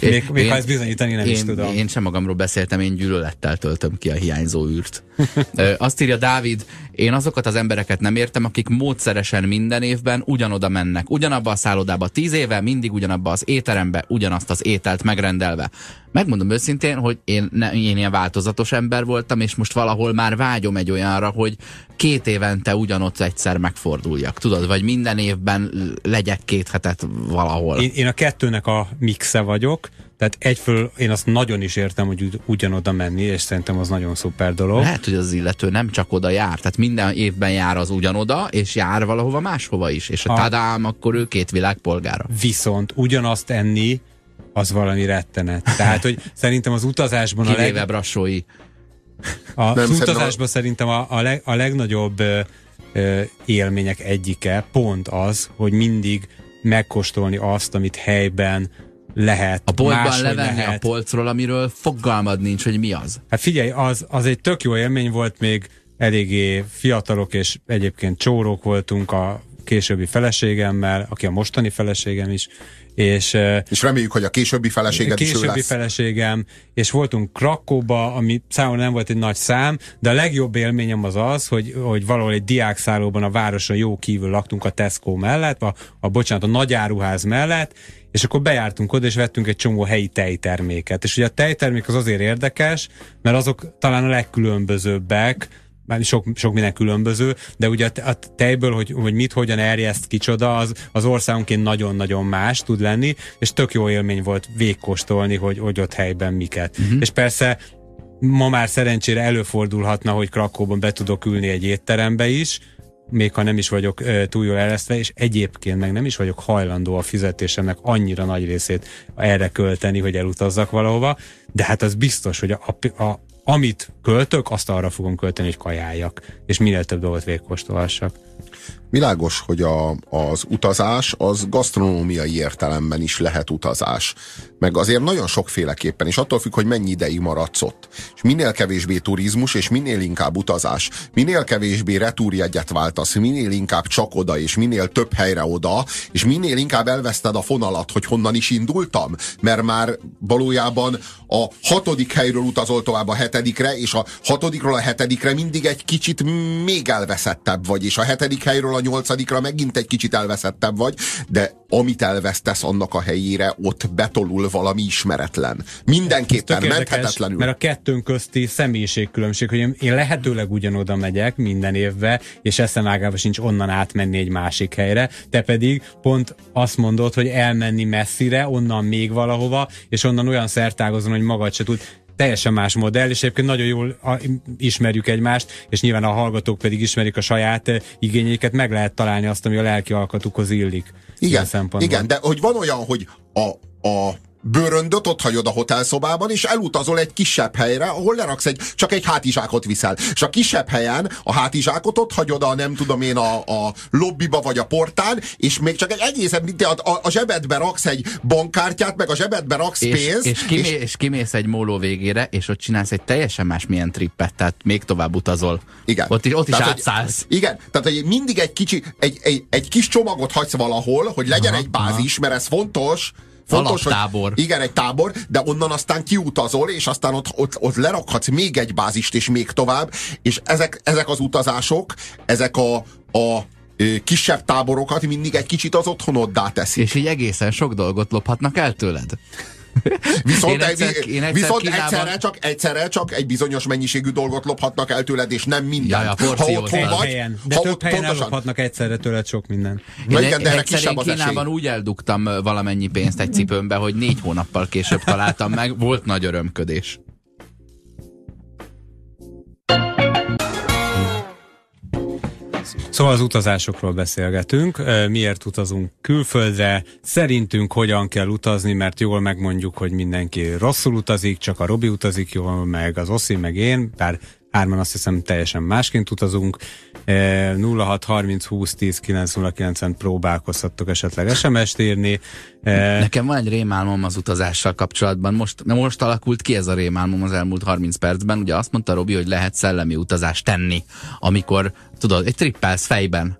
C: Még, még én, ha ezt bizonyítani nem
B: én,
C: is tudom.
B: Én sem magamról beszéltem, én gyűlölettel töltöm ki a hiányzó űrt. Azt írja Dávid, én azokat az embereket nem értem, akik módszeresen minden évben ugyanoda mennek. Ugyanabba a szállodába tíz éve, mindig ugyanabba az étterembe, ugyanazt az ételt megrendelve. Megmondom őszintén, hogy én, ne, én ilyen változatos ember voltam, és most valahol már vágyom egy olyanra, hogy két évente ugyanott egyszer megforduljak. Tudod, vagy minden évben legyek két hetet valahol.
C: Én, én a kettőnek a mixe vagyok, tehát egyföl én azt nagyon is értem, hogy ugyanoda menni, és szerintem az nagyon szuper dolog.
B: Lehet, hogy az illető nem csak oda jár, tehát minden évben jár az ugyanoda, és jár valahova máshova is, és a, a tadám, akkor ő két világpolgára.
C: Viszont ugyanazt enni, az valami rettenet. Tehát, hogy szerintem az utazásban
B: Kivéve a leg... brassói.
C: A, az utazásban a... szerintem a, a, leg, a legnagyobb ö, ö, élmények egyike pont az, hogy mindig megkóstolni azt, amit helyben lehet.
B: A boltban levenni lehet. a polcról, amiről fogalmad nincs, hogy mi az.
C: Hát figyelj, az, az egy tök jó élmény volt még eléggé fiatalok és egyébként csórók voltunk a későbbi feleségemmel, aki a mostani feleségem is, és,
A: és reméljük, hogy a későbbi feleséged
C: későbbi is lesz. feleségem, és voltunk Krakóba, ami számomra nem volt egy nagy szám, de a legjobb élményem az az, hogy, hogy valahol egy diákszállóban a városon jó kívül laktunk a Tesco mellett, a, a bocsánat, a nagyáruház mellett, és akkor bejártunk oda, és vettünk egy csomó helyi tejterméket. És ugye a tejtermék az azért érdekes, mert azok talán a legkülönbözőbbek, sok, sok minden különböző, de ugye a tejből, hogy, hogy mit, hogyan erjeszt kicsoda, az, az országonként nagyon-nagyon más tud lenni, és tök jó élmény volt végkóstolni, hogy, hogy ott helyben miket. Uh-huh. És persze ma már szerencsére előfordulhatna, hogy Krakóban be tudok ülni egy étterembe is, még ha nem is vagyok túl jól eresztve, és egyébként meg nem is vagyok hajlandó a fizetésemnek annyira nagy részét erre költeni, hogy elutazzak valahova, de hát az biztos, hogy a, a, a, amit költök, azt arra fogom költeni, hogy kajáljak, és minél több dolgot végkóstolhassak.
A: Világos, hogy a, az utazás az gasztronómiai értelemben is lehet utazás. Meg azért nagyon sokféleképpen, és attól függ, hogy mennyi ideig maradsz ott. És minél kevésbé turizmus, és minél inkább utazás, minél kevésbé retúrjegyet váltasz, minél inkább csak oda, és minél több helyre oda, és minél inkább elveszted a fonalat, hogy honnan is indultam, mert már valójában a hatodik helyről utazol tovább a hetedikre, és a hatodikról a hetedikre mindig egy kicsit még elveszettebb vagy, és a hetedik helyről a nyolcadikra megint egy kicsit elveszettebb vagy, de amit elvesztesz annak a helyére, ott betolul valami ismeretlen. Mindenképpen, menthetetlenül.
C: Mert a kettőnk közti személyiségkülönbség, hogy én lehetőleg ugyanoda megyek minden évbe, és eszemágában sincs onnan átmenni egy másik helyre, te pedig pont azt mondod, hogy elmenni messzire, onnan még valahova, és onnan olyan szertágozon, hogy magad se tud teljesen más modell, és egyébként nagyon jól ismerjük egymást, és nyilván a hallgatók pedig ismerik a saját eh, igényeiket, meg lehet találni azt, ami a lelki alkatukhoz illik.
A: Igen, igen, de hogy van olyan, hogy a, a bőröndöt ott hagyod a hotelszobában, és elutazol egy kisebb helyre, ahol leraksz egy, csak egy hátizsákot viszel. És a kisebb helyen a hátizsákot ott hagyod a nem tudom én a, a lobbiba vagy a portán, és még csak egy egészen, mint a, a, a zsebedbe raksz egy bankkártyát, meg a zsebedbe raksz
B: és,
A: pénzt.
B: És, kimé, és... és kimész egy móló végére, és ott csinálsz egy teljesen más milyen trippet, tehát még tovább utazol.
A: Igen.
B: Ott is, ott is tehát, átszállsz.
A: Hogy, igen, tehát hogy mindig egy kicsi, egy, egy, egy kis csomagot hagysz valahol, hogy legyen aha, egy bázis, aha. mert ez fontos,
B: Fontos, tábor.
A: igen, egy tábor, de onnan aztán kiutazol, és aztán ott, ott, ott lerakhatsz még egy bázist, és még tovább, és ezek, ezek az utazások, ezek a, a kisebb táborokat mindig egy kicsit az otthonoddá teszik.
B: És így egészen sok dolgot lophatnak el tőled.
A: Viszont, én egyszer, én egyszer viszont Kínában... egyszerre, csak, egyszerre csak egy bizonyos mennyiségű dolgot lophatnak el tőled, és nem minden.
B: Ja, ja,
C: ha otthon vagy, helyen. De ha több helyen lophatnak egyszerre tőled sok minden.
B: Én, én, igen, de egyszer én Kínában esély. úgy eldugtam valamennyi pénzt egy cipőmbe, hogy négy hónappal később találtam meg. Volt nagy örömködés.
C: Szóval az utazásokról beszélgetünk, miért utazunk külföldre, szerintünk hogyan kell utazni, mert jól megmondjuk, hogy mindenki rosszul utazik, csak a Robi utazik jól, meg az Oszi, meg én, bár hárman azt hiszem teljesen másként utazunk. 06 30 20 10 909-en próbálkozhattok esetleg SMS-t írni.
B: E... Nekem van egy rémálmom az utazással kapcsolatban. Most, most alakult ki ez a rémálmom az elmúlt 30 percben. Ugye azt mondta Robi, hogy lehet szellemi utazást tenni, amikor, tudod, egy trippelsz fejben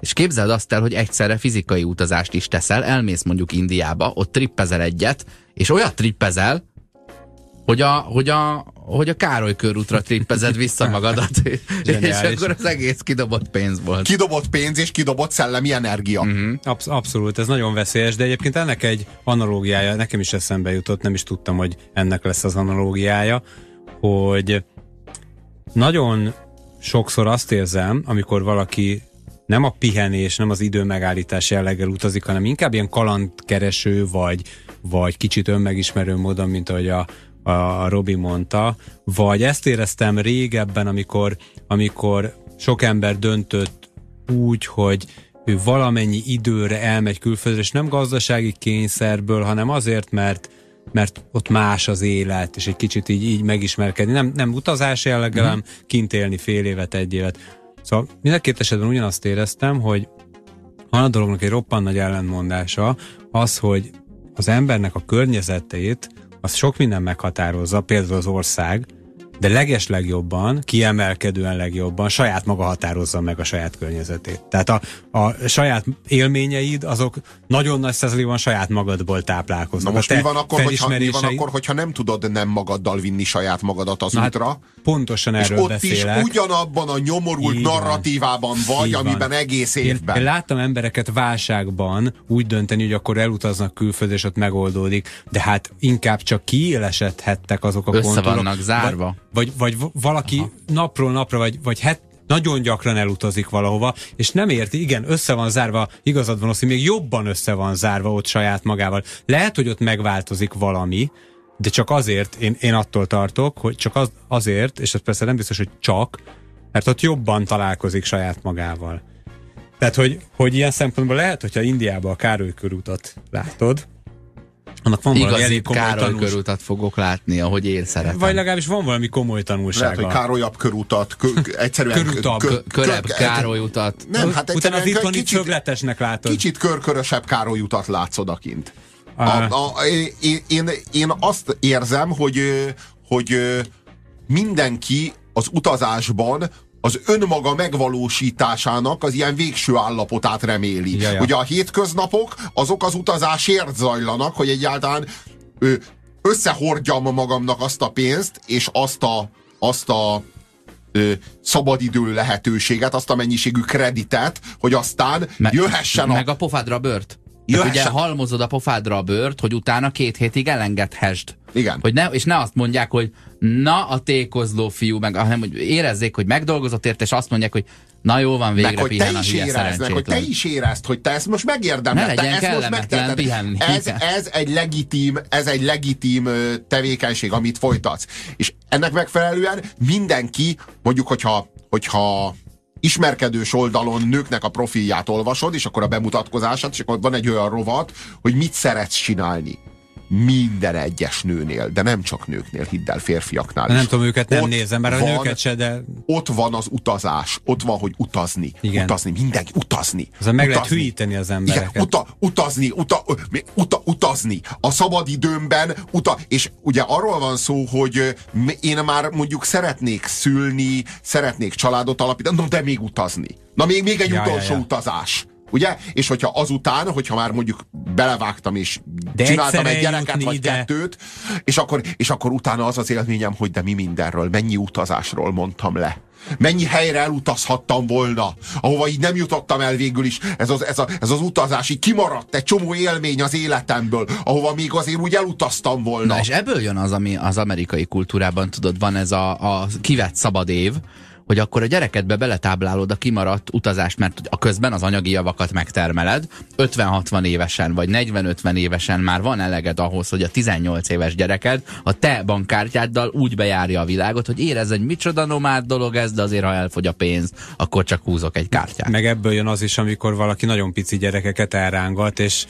B: és képzeld azt el, hogy egyszerre fizikai utazást is teszel, elmész mondjuk Indiába, ott trippezel egyet, és olyat trippezel, hogy a, hogy a, hogy a Károly körútra trippezed vissza magadat, és akkor az egész kidobott pénz volt.
A: Kidobott pénz és kidobott szellemi energia.
C: Uh-huh. Absz- abszolút, ez nagyon veszélyes, de egyébként ennek egy analógiája, nekem is eszembe jutott, nem is tudtam, hogy ennek lesz az analógiája, hogy nagyon sokszor azt érzem, amikor valaki nem a pihenés, nem az idő megállítás jelleggel utazik, hanem inkább ilyen kalandkereső, vagy, vagy kicsit önmegismerő módon, mint ahogy a, a Robi mondta, vagy ezt éreztem régebben, amikor, amikor sok ember döntött úgy, hogy ő valamennyi időre elmegy külföldre, és nem gazdasági kényszerből, hanem azért, mert mert ott más az élet, és egy kicsit így, így megismerkedni. Nem, nem utazás jelleggel, mm. kint élni fél évet, egy évet. Szóval mind a két esetben ugyanazt éreztem, hogy van a dolognak egy roppan nagy ellentmondása, az, hogy az embernek a környezetét az sok minden meghatározza, például az ország, de leges legjobban, kiemelkedően legjobban saját maga határozza meg a saját környezetét. Tehát a, a saját élményeid, azok nagyon nagy százalékban saját magadból táplálkoznak.
A: Na most mi van, akkor, hogyha, mi van akkor, hogyha nem tudod nem magaddal vinni saját magadat az Na, útra? Hát
C: pontosan erről
A: és ott
C: beszélek.
A: is ugyanabban a nyomorult Így narratívában vagy, Így amiben van. egész évben.
C: Én, én láttam embereket válságban úgy dönteni, hogy akkor elutaznak külföldre, és ott megoldódik, de hát inkább csak kiélesedhettek azok a
B: Össze
C: kontúrok.
B: vannak zárva
C: vagy, vagy valaki Aha. napról napra, vagy, vagy het, nagyon gyakran elutazik valahova, és nem érti, igen, össze van zárva, igazad van, hogy még jobban össze van zárva ott saját magával. Lehet, hogy ott megváltozik valami, de csak azért, én, én attól tartok, hogy csak az, azért, és ez persze nem biztos, hogy csak, mert ott jobban találkozik saját magával. Tehát, hogy, hogy ilyen szempontból lehet, hogyha Indiába a Károly körútat látod,
B: annak van valami elég komoly Károly tanús... körútat fogok látni, ahogy én szeretem.
C: Vagy legalábbis van valami komoly tanulsága.
A: Lehet, hogy Károlyabb körútat, kö, egyszerűen...
C: Körutabb.
B: Kö, körebb Károly utat.
A: Nem, hát
C: Utána az itt kicsit, szögletesnek látod.
A: Kicsit körkörösebb Károly utat látsz odakint. A, a, én, én, én azt érzem, hogy, hogy mindenki az utazásban az önmaga megvalósításának az ilyen végső állapotát reméli. Ja, ja. Ugye a hétköznapok azok az utazásért zajlanak, hogy egyáltalán ö, összehordjam magamnak azt a pénzt, és azt a, azt a ö, szabadidő lehetőséget, azt a mennyiségű kreditet, hogy aztán Me, jöhessen
B: a... Meg a pofádra bört. Jöhessen. Ugye halmozod a pofádra a bört, hogy utána két hétig elengedhessd.
A: Igen.
B: Hogy ne, és ne azt mondják, hogy na a tékozló fiú, meg, hanem hogy érezzék, hogy megdolgozott érte, és azt mondják, hogy na jó van, végre meg, hogy pihen te is érezd,
A: hogy te is érezd, hogy te ezt most megérdemled.
B: Ne te ezt most pihenni.
A: Ez, ez, egy legitim, ez egy legitim tevékenység, amit folytatsz. És ennek megfelelően mindenki, mondjuk, hogyha, hogyha ismerkedős oldalon nőknek a profilját olvasod, és akkor a bemutatkozását, és akkor van egy olyan rovat, hogy mit szeretsz csinálni minden egyes nőnél, de nem csak nőknél, hidd el, férfiaknál
C: Nem tudom, őket nem ott nézem, mert van, a nőket se, de...
A: Ott van az utazás, ott van, hogy utazni. Igen. Utazni, mindenki, utazni.
C: Az meg lehet hűíteni az embereket. Igen,
A: uta, utazni, uta, uta, utazni. A szabadidőmben, uta, és ugye arról van szó, hogy én már mondjuk szeretnék szülni, szeretnék családot alapítani, no, de még utazni. Na még, még egy ja, utolsó ja, ja. utazás Ugye? És hogyha azután, hogyha már mondjuk belevágtam és de csináltam egy gyereket vagy ide. kettőt, és akkor, és akkor utána az az élményem, hogy de mi mindenről, mennyi utazásról mondtam le. Mennyi helyre elutazhattam volna, ahova így nem jutottam el végül is. Ez az, ez, a, ez az utazás így kimaradt egy csomó élmény az életemből, ahova még azért úgy elutaztam volna.
B: Na és ebből jön az, ami az amerikai kultúrában, tudod, van ez a, a kivett szabad év, hogy akkor a gyerekedbe beletáblálod a kimaradt utazást, mert a közben az anyagi javakat megtermeled, 50-60 évesen vagy 40-50 évesen már van eleged ahhoz, hogy a 18 éves gyereked a te bankkártyáddal úgy bejárja a világot, hogy érez egy micsoda nomád dolog ez, de azért ha elfogy a pénz, akkor csak húzok egy kártyát.
C: Meg ebből jön az is, amikor valaki nagyon pici gyerekeket elrángat, és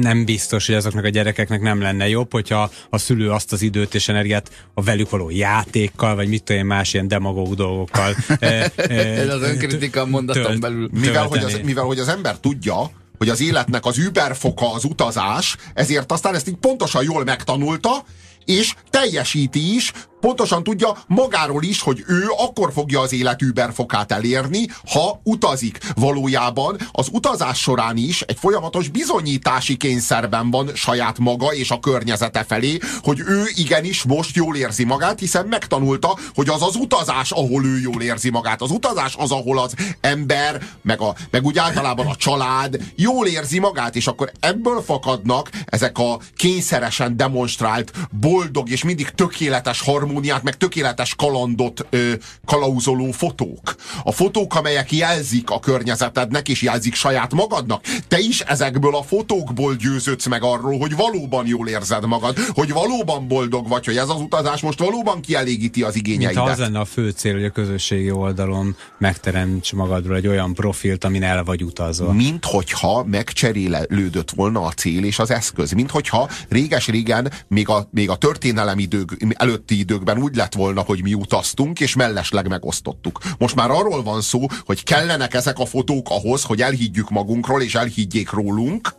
C: nem biztos, hogy azoknak a gyerekeknek nem lenne jobb, hogyha a szülő azt az időt és energiát a velük való játékkal, vagy mit tudom én, más ilyen demagóg dolgokkal.
B: Ez az önkritika mondatom belül.
A: Mivel hogy, az, mivel hogy az ember tudja, hogy az életnek az überfoka az utazás, ezért aztán ezt így pontosan jól megtanulta, és teljesíti is, pontosan tudja magáról is, hogy ő akkor fogja az élet überfokát elérni, ha utazik. Valójában az utazás során is egy folyamatos bizonyítási kényszerben van saját maga és a környezete felé, hogy ő igenis most jól érzi magát, hiszen megtanulta, hogy az az utazás, ahol ő jól érzi magát. Az utazás az, ahol az ember, meg, a, meg úgy általában a család jól érzi magát, és akkor ebből fakadnak ezek a kényszeresen demonstrált boldog és mindig tökéletes harmóniát, meg tökéletes kalandot ö, kalauzoló fotók. A fotók, amelyek jelzik a környezetednek, és jelzik saját magadnak. Te is ezekből a fotókból győződsz meg arról, hogy valóban jól érzed magad, hogy valóban boldog vagy, hogy ez az utazás most valóban kielégíti az igényeidet.
C: Mint az lenne a fő cél, hogy a közösségi oldalon megteremts magadról egy olyan profilt, amin el vagy utazva.
A: Mint hogyha megcserélődött volna a cél és az eszköz. Mint hogyha réges-régen, még a, még a történelem idők, előtti időkben úgy lett volna, hogy mi utaztunk, és mellesleg megosztottuk. Most már arról van szó, hogy kellenek ezek a fotók ahhoz, hogy elhiggyük magunkról, és elhiggyék rólunk,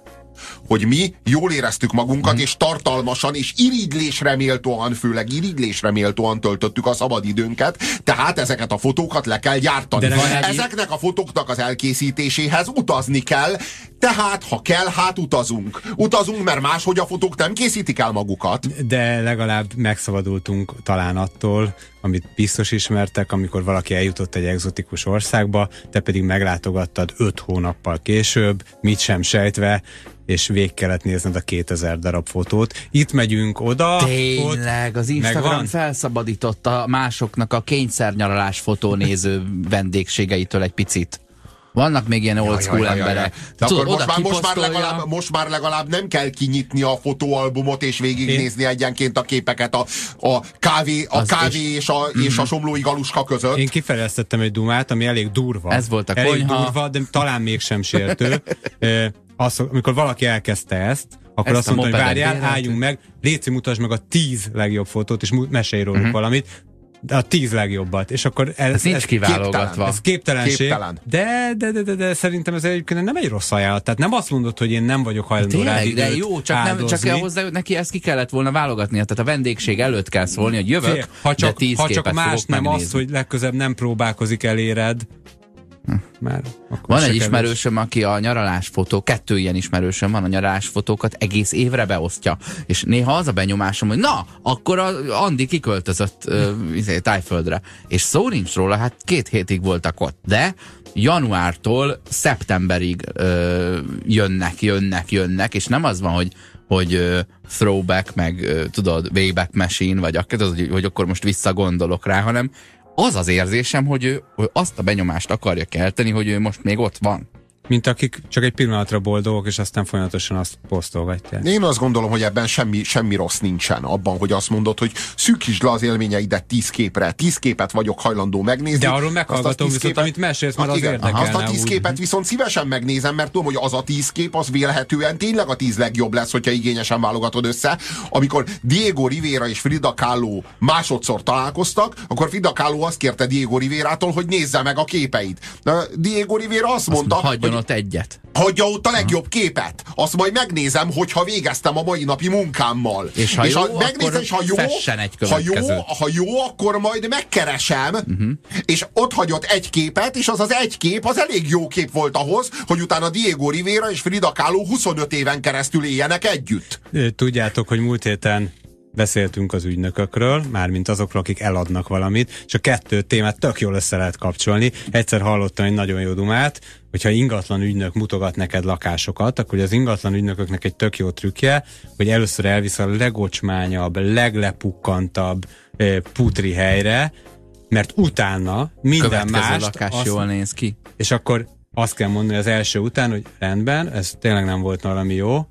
A: hogy mi jól éreztük magunkat, mm. és tartalmasan, és irigylésre méltóan, főleg irigylésre méltóan töltöttük a szabadidőnket, tehát ezeket a fotókat le kell gyártani. De Ezeknek a fotóknak az elkészítéséhez utazni kell, tehát, ha kell, hát utazunk. Utazunk, mert máshogy a fotók nem készítik el magukat.
C: De legalább megszabadultunk talán attól, amit biztos ismertek, amikor valaki eljutott egy egzotikus országba, te pedig meglátogattad öt hónappal később, mit sem sejtve, és vég kellett nézned a 2000 darab fotót. Itt megyünk oda.
B: Tényleg, ott, az Instagram megvan. felszabadította másoknak a kényszernyaralás fotónéző vendégségeitől egy picit. Vannak még ilyen old school emberek.
A: Tudod, most, már, most, már legalább, most már legalább nem kell kinyitni a fotóalbumot és végignézni Én... egyenként a képeket a, a kávé, a kávé és, és, a, és a mhm. somlói galuska között.
C: Én kifejeztettem egy dumát, ami elég durva.
B: Ez volt a
C: elég konyha. durva, de talán mégsem sértő. az, amikor valaki elkezdte ezt, akkor ezt azt mondta, hogy várjál, álljunk meg, Léci, mutasd meg a tíz legjobb fotót, és mesélj róluk uh-huh. valamit a tíz legjobbat, és akkor
B: ez, ez nincs ez kiválogatva.
C: Képtelen, ez képtelenség, Képtelen. De, de, de, de, de, szerintem ez egyébként nem egy rossz ajánlat. Tehát nem azt mondod, hogy én nem vagyok hajlandó rá
B: de jó, csak, nem, csak hozzá, neki ezt ki kellett volna válogatni. Tehát a vendégség előtt kell szólni, hogy jövök, Fél,
C: ha csak,
B: de tíz
C: ha csak más nem
B: megnézni.
C: azt, hogy legközebb nem próbálkozik eléred,
B: már van egy ismerősöm, aki a nyaralás fotó, kettő ilyen ismerősöm van, a nyaralás fotókat egész évre beosztja. És néha az a benyomásom, hogy na, akkor a Andi kiköltözött uh, tájföldre. És szó nincs róla, hát két hétig voltak ott. De januártól szeptemberig uh, jönnek, jönnek, jönnek, és nem az van, hogy hogy uh, throwback, meg uh, tudod, wayback machine, vagy akkor, hogy, hogy akkor most visszagondolok rá, hanem az az érzésem, hogy ő, ő azt a benyomást akarja kelteni, hogy ő most még ott van.
C: Mint akik csak egy pillanatra boldogok, és aztán folyamatosan azt posztolgatják.
A: Én azt gondolom, hogy ebben semmi, semmi rossz nincsen. Abban, hogy azt mondod, hogy szűkítsd le az élményeidet tíz képre. Tíz képet vagyok hajlandó megnézni.
C: De arról meghallgatom viszont, képet, amit mesélsz, mert az igen,
A: Azt a tíz úgy. képet viszont szívesen megnézem, mert tudom, hogy az a tíz kép, az vélhetően tényleg a tíz legjobb lesz, hogyha igényesen válogatod össze. Amikor Diego Rivera és Frida Kahlo másodszor találkoztak, akkor Frida Kahlo azt kérte Diego Rivérától, hogy nézze meg a képeit. Diego Rivera azt, azt mondta, hogy
B: ott egyet.
A: Hagyja ott a legjobb képet. Azt majd megnézem, hogyha végeztem a mai napi munkámmal.
B: És ha és jó, ha, megnézem, és ha jó, egy
A: ha jó, ha jó, akkor majd megkeresem, uh-huh. és ott hagyott egy képet, és az az egy kép, az elég jó kép volt ahhoz, hogy utána Diego Rivera és Frida Kahlo 25 éven keresztül éljenek együtt.
C: Tudjátok, hogy múlt héten beszéltünk az ügynökökről, mármint azokról, akik eladnak valamit, és a kettő témát tök jól össze lehet kapcsolni. Egyszer hallottam egy nagyon jó dumát, hogyha ingatlan ügynök mutogat neked lakásokat, akkor az ingatlan ügynököknek egy tök jó trükkje, hogy először elvisz a legocsmányabb, leglepukkantabb eh, putri helyre, mert utána minden más.
B: lakás azt, jól néz ki.
C: És akkor azt kell mondani az első után, hogy rendben, ez tényleg nem volt valami jó,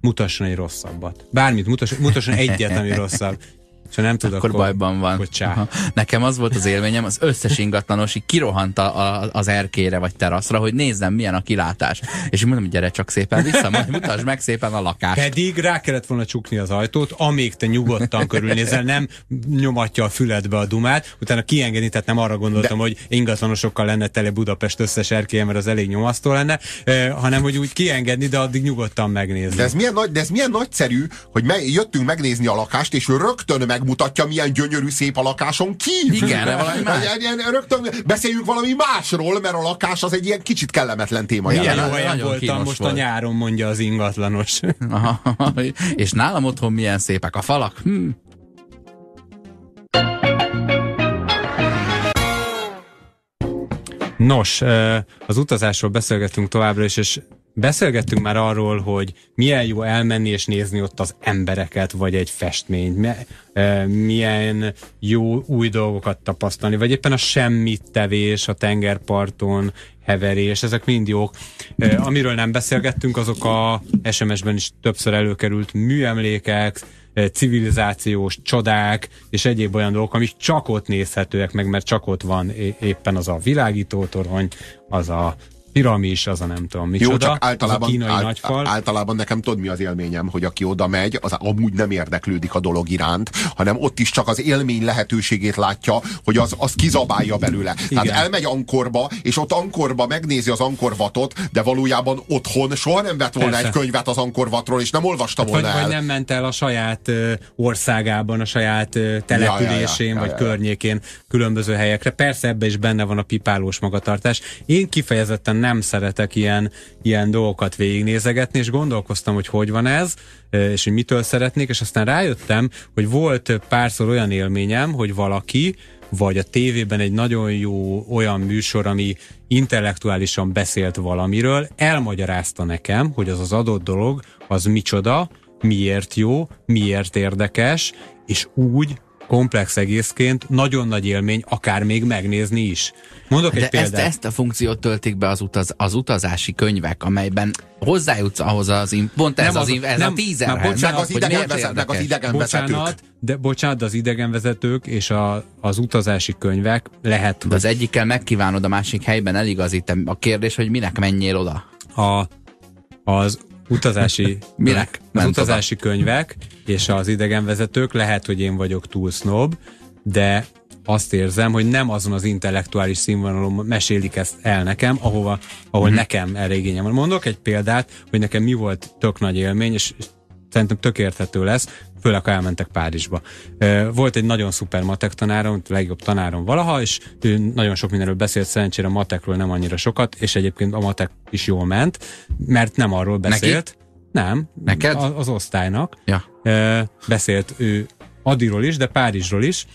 C: mutasson egy rosszabbat. Bármit, mutasson, mutasson egyet, ami rosszabb. Ha nem tud, akkor,
B: akkor bajban van.
C: Akkor
B: Nekem az volt az élményem, az összes ingatlanos így kirohant a, a, az erkére vagy teraszra, hogy nézzem, milyen a kilátás. És mondom, hogy gyere csak szépen vissza, majd mutasd meg szépen a lakást.
C: Pedig rá kellett volna csukni az ajtót, amíg te nyugodtan körülnézel, nem nyomatja a füledbe a dumát, utána kiengedni, tehát nem arra gondoltam, De... hogy ingatlanosokkal lenne tele Budapest összes erkélye, mert az elég nyomasztó lenne, eh, hanem hogy úgy kiengedni, de addig nyugodtan megnézni.
A: De ez milyen, nagy, de ez milyen nagyszerű, hogy me, jöttünk megnézni a lakást, és rögtön meg megmutatja, milyen gyönyörű szép a lakáson kívül.
B: Igen, valami más.
A: Ilyen, rögtön beszéljünk valami másról, mert a lakás az egy ilyen kicsit kellemetlen téma.
C: Milyen jó helyen voltam most volt. a nyáron, mondja az ingatlanos.
B: Aha, és nálam otthon milyen szépek a falak. Hm.
C: Nos, az utazásról beszélgettünk továbbra is, és beszélgettünk már arról, hogy milyen jó elmenni és nézni ott az embereket, vagy egy festményt, milyen jó új dolgokat tapasztalni, vagy éppen a semmit tevés a tengerparton, heverés, ezek mind jók. Amiről nem beszélgettünk, azok a SMS-ben is többször előkerült műemlékek, civilizációs csodák és egyéb olyan dolgok, amik csak ott nézhetőek meg, mert csak ott van éppen az a világítótorony, az a piramis, az a nem tudom micsoda, Jó, csak általában, kínai át, nagyfal.
A: Általában nekem tudod mi az élményem, hogy aki oda megy, az amúgy nem érdeklődik a dolog iránt, hanem ott is csak az élmény lehetőségét látja, hogy az, az kizabálja belőle. Igen. Tehát elmegy Ankorba, és ott Ankorba megnézi az Ankorvatot, de valójában otthon soha nem vett volna Persze. egy könyvet az Ankorvatról, és nem olvasta hát volna
C: vagy, el. Vagy nem ment el a saját országában, a saját uh, településén, ja, ja, ja, vagy ja, ja. környékén különböző helyekre. Persze ebbe is benne van a pipálós magatartás. Én kifejezetten nem szeretek ilyen, ilyen dolgokat végignézegetni, és gondolkoztam, hogy hogy van ez, és hogy mitől szeretnék, és aztán rájöttem, hogy volt párszor olyan élményem, hogy valaki, vagy a tévében egy nagyon jó olyan műsor, ami intellektuálisan beszélt valamiről, elmagyarázta nekem, hogy az az adott dolog, az micsoda, miért jó, miért érdekes, és úgy, komplex egészként nagyon nagy élmény, akár még megnézni is. Mondok
B: De
C: egy példát.
B: Ezt, ezt a funkciót töltik be az, utaz, az utazási könyvek, amelyben hozzájutsz ahhoz az, in, pont ez, nem az, az, ez nem, a tízer.
A: Bocsánat, az idegenvezetők. Az idegenvezetők.
C: Bocsánat, de bocsánat, az idegenvezetők és a, az utazási könyvek lehet.
B: De az egyikkel megkívánod, a másik helyben eligazít. A kérdés, hogy minek menjél oda?
C: A, az utazási,
B: Minek
C: az utazási oda? könyvek és az idegenvezetők, lehet, hogy én vagyok túl snob, de azt érzem, hogy nem azon az intellektuális színvonalon mesélik ezt el nekem, ahova, ahol mm-hmm. nekem erre igényem van. Mondok egy példát, hogy nekem mi volt tök nagy élmény, és szerintem tök érthető lesz, főleg ha elmentek Párizsba. Volt egy nagyon szuper matek tanárom, a legjobb tanárom valaha, és ő nagyon sok mindenről beszélt, szerencsére a matekről nem annyira sokat, és egyébként a matek is jól ment, mert nem arról beszélt. Neki? Nem.
B: Neked?
C: Az osztálynak.
B: Ja.
C: Beszélt ő Adiról is, de Párizsról is,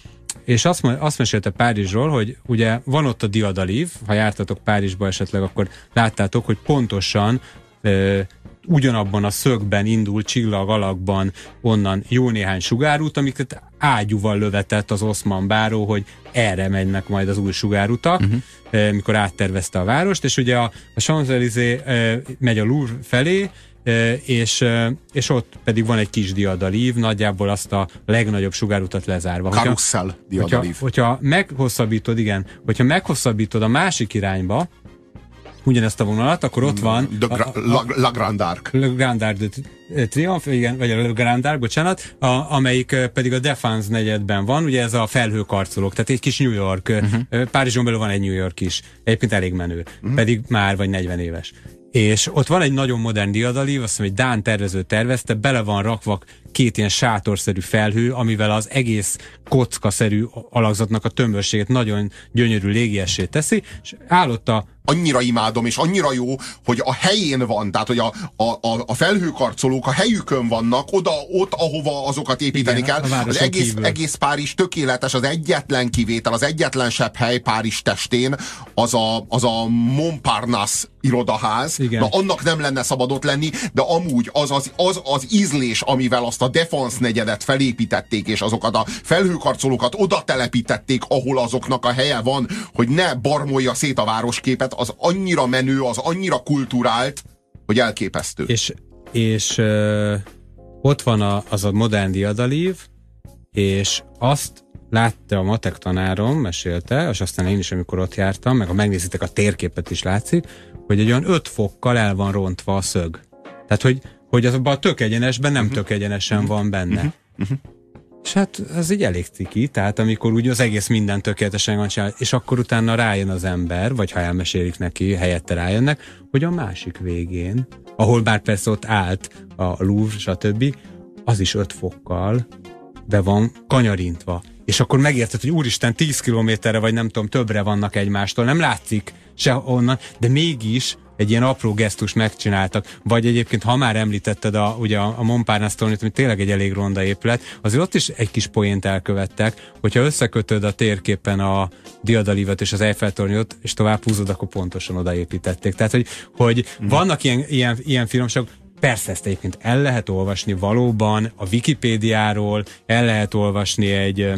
C: és azt, azt mesélte Párizsról, hogy ugye van ott a diadalív, ha jártatok Párizsba esetleg, akkor láttátok, hogy pontosan ugyanabban a szögben indul csillag alakban onnan jó néhány sugárút, amiket ágyúval lövetett az oszman báró, hogy erre mennek majd az új sugárutak, uh-huh. mikor áttervezte a várost, és ugye a, a Champs-Élysées megy a Louvre felé, és, és ott pedig van egy kis diadalív, nagyjából azt a legnagyobb sugárutat lezárva.
A: Karussell diadalív.
C: Hogyha, hogyha meghosszabbítod, igen, hogyha meghosszabbítod a másik irányba, ugyanezt a vonalat, akkor ott van...
A: Gra- a, a, la, la Grand Arc.
C: Le Grand Arc de Triumph, igen, vagy a Le Grand Arc, bocsánat, a, amelyik pedig a Defense negyedben van, ugye ez a felhőkarcolók, tehát egy kis New York, uh-huh. Párizson belül van egy New York is, egyébként elég menő, uh-huh. pedig már vagy 40 éves és ott van egy nagyon modern diadalív, azt hiszem, egy Dán tervező tervezte, bele van rakva két ilyen sátorszerű felhő, amivel az egész kockaszerű alakzatnak a tömörségét nagyon gyönyörű légiessé teszi, és állott a
A: annyira imádom, és annyira jó, hogy a helyén van, tehát hogy a, a, a felhőkarcolók a helyükön vannak, oda, ott, ahova azokat építeni Igen, kell. Az egész, egész Párizs tökéletes, az egyetlen kivétel, az egyetlen sebb hely Párizs testén, az a, az a Montparnasse irodaház. Igen. Na, annak nem lenne szabad ott lenni, de amúgy az az, az az ízlés, amivel azt a Defense negyedet felépítették, és azokat a felhőkarcolókat oda telepítették, ahol azoknak a helye van, hogy ne barmolja szét a városképet, az annyira menő, az annyira kulturált, hogy elképesztő.
C: És, és ö, ott van a, az a modern diadalív, és azt látta a matek tanárom, mesélte, és aztán én is, amikor ott jártam, meg ha megnézitek a térképet is látszik, hogy egy olyan 5 fokkal el van rontva a szög. Tehát, hogy, hogy az a tök egyenesben nem uh-huh. tök egyenesen uh-huh. van benne. Uh-huh. És hát ez így elég ciki, tehát amikor úgy az egész minden tökéletesen van csinálva, és akkor utána rájön az ember, vagy ha elmesélik neki, helyette rájönnek, hogy a másik végén, ahol bár persze ott állt a Louvre, stb., az is öt fokkal be van kanyarintva. És akkor megérted, hogy úristen, 10 kilométerre vagy nem tudom, többre vannak egymástól, nem látszik se onnan, de mégis egy ilyen apró gesztus megcsináltak. Vagy egyébként, ha már említetted a, ugye a, a Montparnasse ami tényleg egy elég ronda épület, azért ott is egy kis poént elkövettek, hogyha összekötöd a térképen a Diadalivet és az Eiffel tornyot, és tovább húzod, akkor pontosan odaépítették. Tehát, hogy, hogy mm. vannak ilyen, ilyen, ilyen filmsok, Persze ezt egyébként el lehet olvasni valóban a Wikipédiáról, el lehet olvasni egy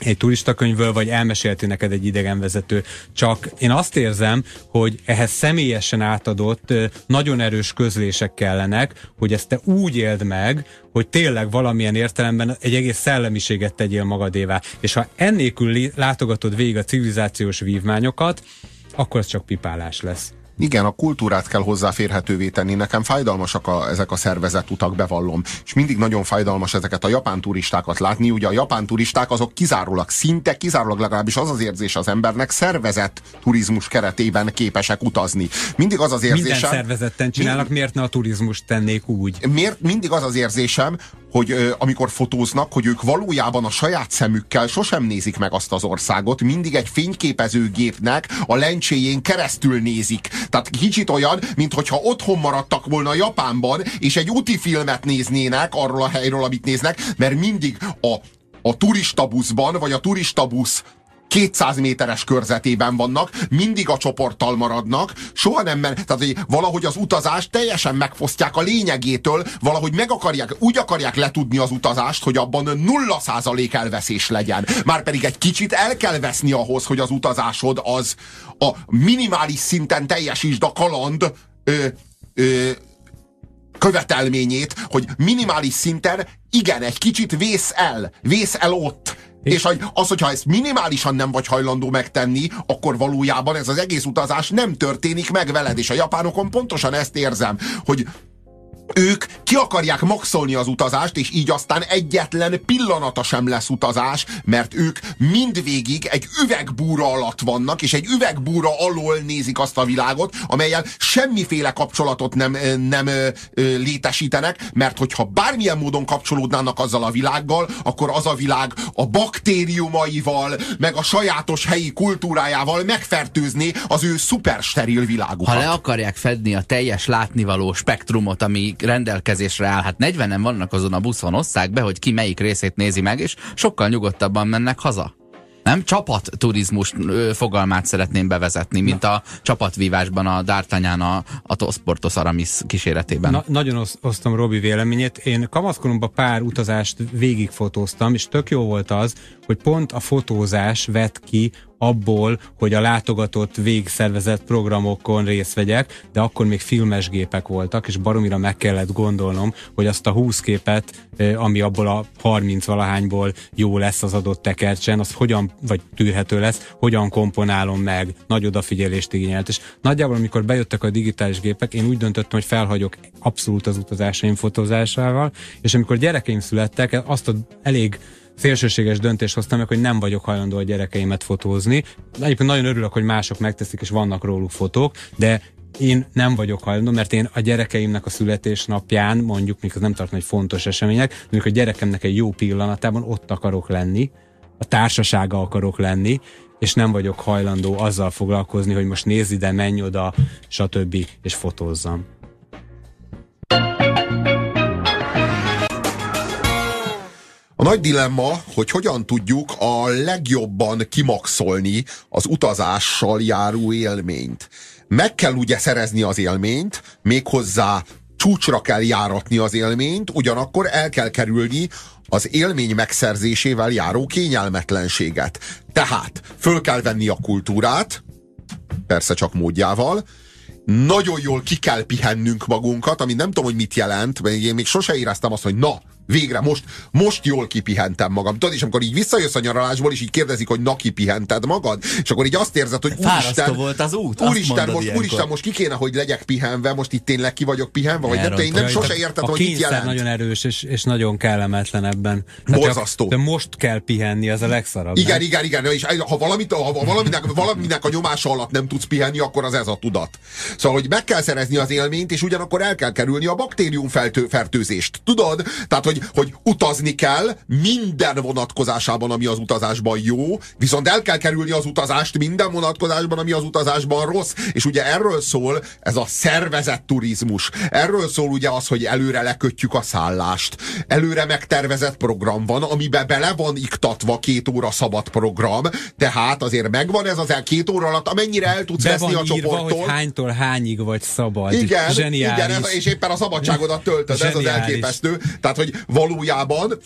C: egy turistakönyvből, vagy elmesélti neked egy idegenvezető. Csak én azt érzem, hogy ehhez személyesen átadott nagyon erős közlések kellenek, hogy ezt te úgy éld meg, hogy tényleg valamilyen értelemben egy egész szellemiséget tegyél magadévá. És ha ennélkül látogatod végig a civilizációs vívmányokat, akkor ez csak pipálás lesz.
A: Igen, a kultúrát kell hozzáférhetővé tenni. Nekem fájdalmasak a, ezek a szervezett utak, bevallom. És mindig nagyon fájdalmas ezeket a japán turistákat látni. Ugye a japán turisták azok kizárólag, szinte kizárólag legalábbis az az érzés az embernek, szervezett turizmus keretében képesek utazni. Mindig az az érzésem...
C: Minden szervezetten csinálnak, mi, miért ne a turizmust tennék úgy?
A: Miért mindig az az érzésem, hogy ö, amikor fotóznak, hogy ők valójában a saját szemükkel sosem nézik meg azt az országot, mindig egy fényképezőgépnek a lencséjén keresztül nézik. Tehát kicsit olyan, mintha otthon maradtak volna Japánban, és egy úti filmet néznének arról a helyről, amit néznek, mert mindig a a turistabuszban, vagy a turistabusz 200 méteres körzetében vannak, mindig a csoporttal maradnak, soha nem men, tehát hogy valahogy az utazást teljesen megfosztják a lényegétől, valahogy meg akarják, úgy akarják letudni az utazást, hogy abban nulla százalék elveszés legyen. Már pedig egy kicsit el kell veszni ahhoz, hogy az utazásod az a minimális szinten teljesítsd a kaland ö, ö, követelményét, hogy minimális szinten igen, egy kicsit vész el, vész el ott és az, hogyha ezt minimálisan nem vagy hajlandó megtenni, akkor valójában ez az egész utazás nem történik meg veled. És a japánokon pontosan ezt érzem, hogy ők ki akarják maxolni az utazást, és így aztán egyetlen pillanata sem lesz utazás, mert ők mindvégig egy üvegbúra alatt vannak, és egy üvegbúra alól nézik azt a világot, amelyel semmiféle kapcsolatot nem, nem létesítenek, mert hogyha bármilyen módon kapcsolódnának azzal a világgal, akkor az a világ a baktériumaival, meg a sajátos helyi kultúrájával megfertőzni az ő szupersteril világukat.
B: Ha le akarják fedni a teljes látnivaló spektrumot, ami rendelkezésre áll. Hát 40-en vannak azon a buszon, osszák be, hogy ki melyik részét nézi meg, és sokkal nyugodtabban mennek haza. Nem csapat turizmus fogalmát szeretném bevezetni, mint Na. a csapatvívásban a D'Artagnan a, a Tosportos Aramis kíséretében. Na,
C: nagyon osz, osztom Robi véleményét. Én kamaszkoromban pár utazást végigfotóztam, és tök jó volt az, hogy pont a fotózás vett ki abból, hogy a látogatott végszervezett programokon részt vegyek, de akkor még filmes gépek voltak, és baromira meg kellett gondolnom, hogy azt a 20 képet, ami abból a 30 valahányból jó lesz az adott tekercsen, az hogyan, vagy tűrhető lesz, hogyan komponálom meg, nagy odafigyelést igényelt. És nagyjából, amikor bejöttek a digitális gépek, én úgy döntöttem, hogy felhagyok abszolút az utazásaim fotózásával, és amikor gyerekeim születtek, azt a elég szélsőséges döntést hoztam meg, hogy nem vagyok hajlandó a gyerekeimet fotózni. Egyébként nagyon örülök, hogy mások megteszik, és vannak róluk fotók, de én nem vagyok hajlandó, mert én a gyerekeimnek a születésnapján, mondjuk, mikor nem tartom egy fontos események, mondjuk a gyerekemnek egy jó pillanatában ott akarok lenni, a társasága akarok lenni, és nem vagyok hajlandó azzal foglalkozni, hogy most nézz ide, menj oda, stb. és fotózzam.
A: Nagy dilemma, hogy hogyan tudjuk a legjobban kimaxolni az utazással járó élményt. Meg kell ugye szerezni az élményt, méghozzá csúcsra kell járatni az élményt, ugyanakkor el kell kerülni az élmény megszerzésével járó kényelmetlenséget. Tehát föl kell venni a kultúrát, persze csak módjával, nagyon jól ki kell pihennünk magunkat, ami nem tudom, hogy mit jelent, mert én még sose éreztem azt, hogy na, végre most, most jól kipihentem magam. Tudod, és amikor így visszajössz a nyaralásból, és így kérdezik, hogy na, kipihented magad, és akkor így azt érzed, hogy
B: úristen, volt az út,
A: úristen, most, ilyenkor. úristen, most ki kéne, hogy legyek pihenve, most itt tényleg ki vagyok pihenve, vagy nem, én nem sose érted, hogy mit jelent.
C: nagyon erős, és, és nagyon kellemetlen ebben.
A: Borzasztó.
C: De most kell pihenni, az a legszarabb.
A: Igen, nem? igen, igen, és ha, valamit, ha valaminek, valaminek a nyomása alatt nem tudsz pihenni, akkor az ez a tudat. Szóval, hogy meg kell szerezni az élményt, és ugyanakkor el kell kerülni a baktérium fertőzést. Tudod? Tehát, hogy hogy, hogy utazni kell minden vonatkozásában, ami az utazásban jó, viszont el kell kerülni az utazást minden vonatkozásban, ami az utazásban rossz. És ugye erről szól ez a szervezett turizmus. Erről szól ugye az, hogy előre lekötjük a szállást. Előre megtervezett program van, amiben bele van iktatva két óra szabad program, tehát azért megvan ez az el két óra alatt, amennyire el tudsz
C: Be
A: veszni a
C: írva,
A: csoporttól.
C: hogy hánytól hányig vagy szabad.
A: Igen,
C: Zseniális.
A: igen ez, és éppen a szabadságodat töltöd, ez az
C: Zseniális.
A: elképesztő. Tehát, hogy valójában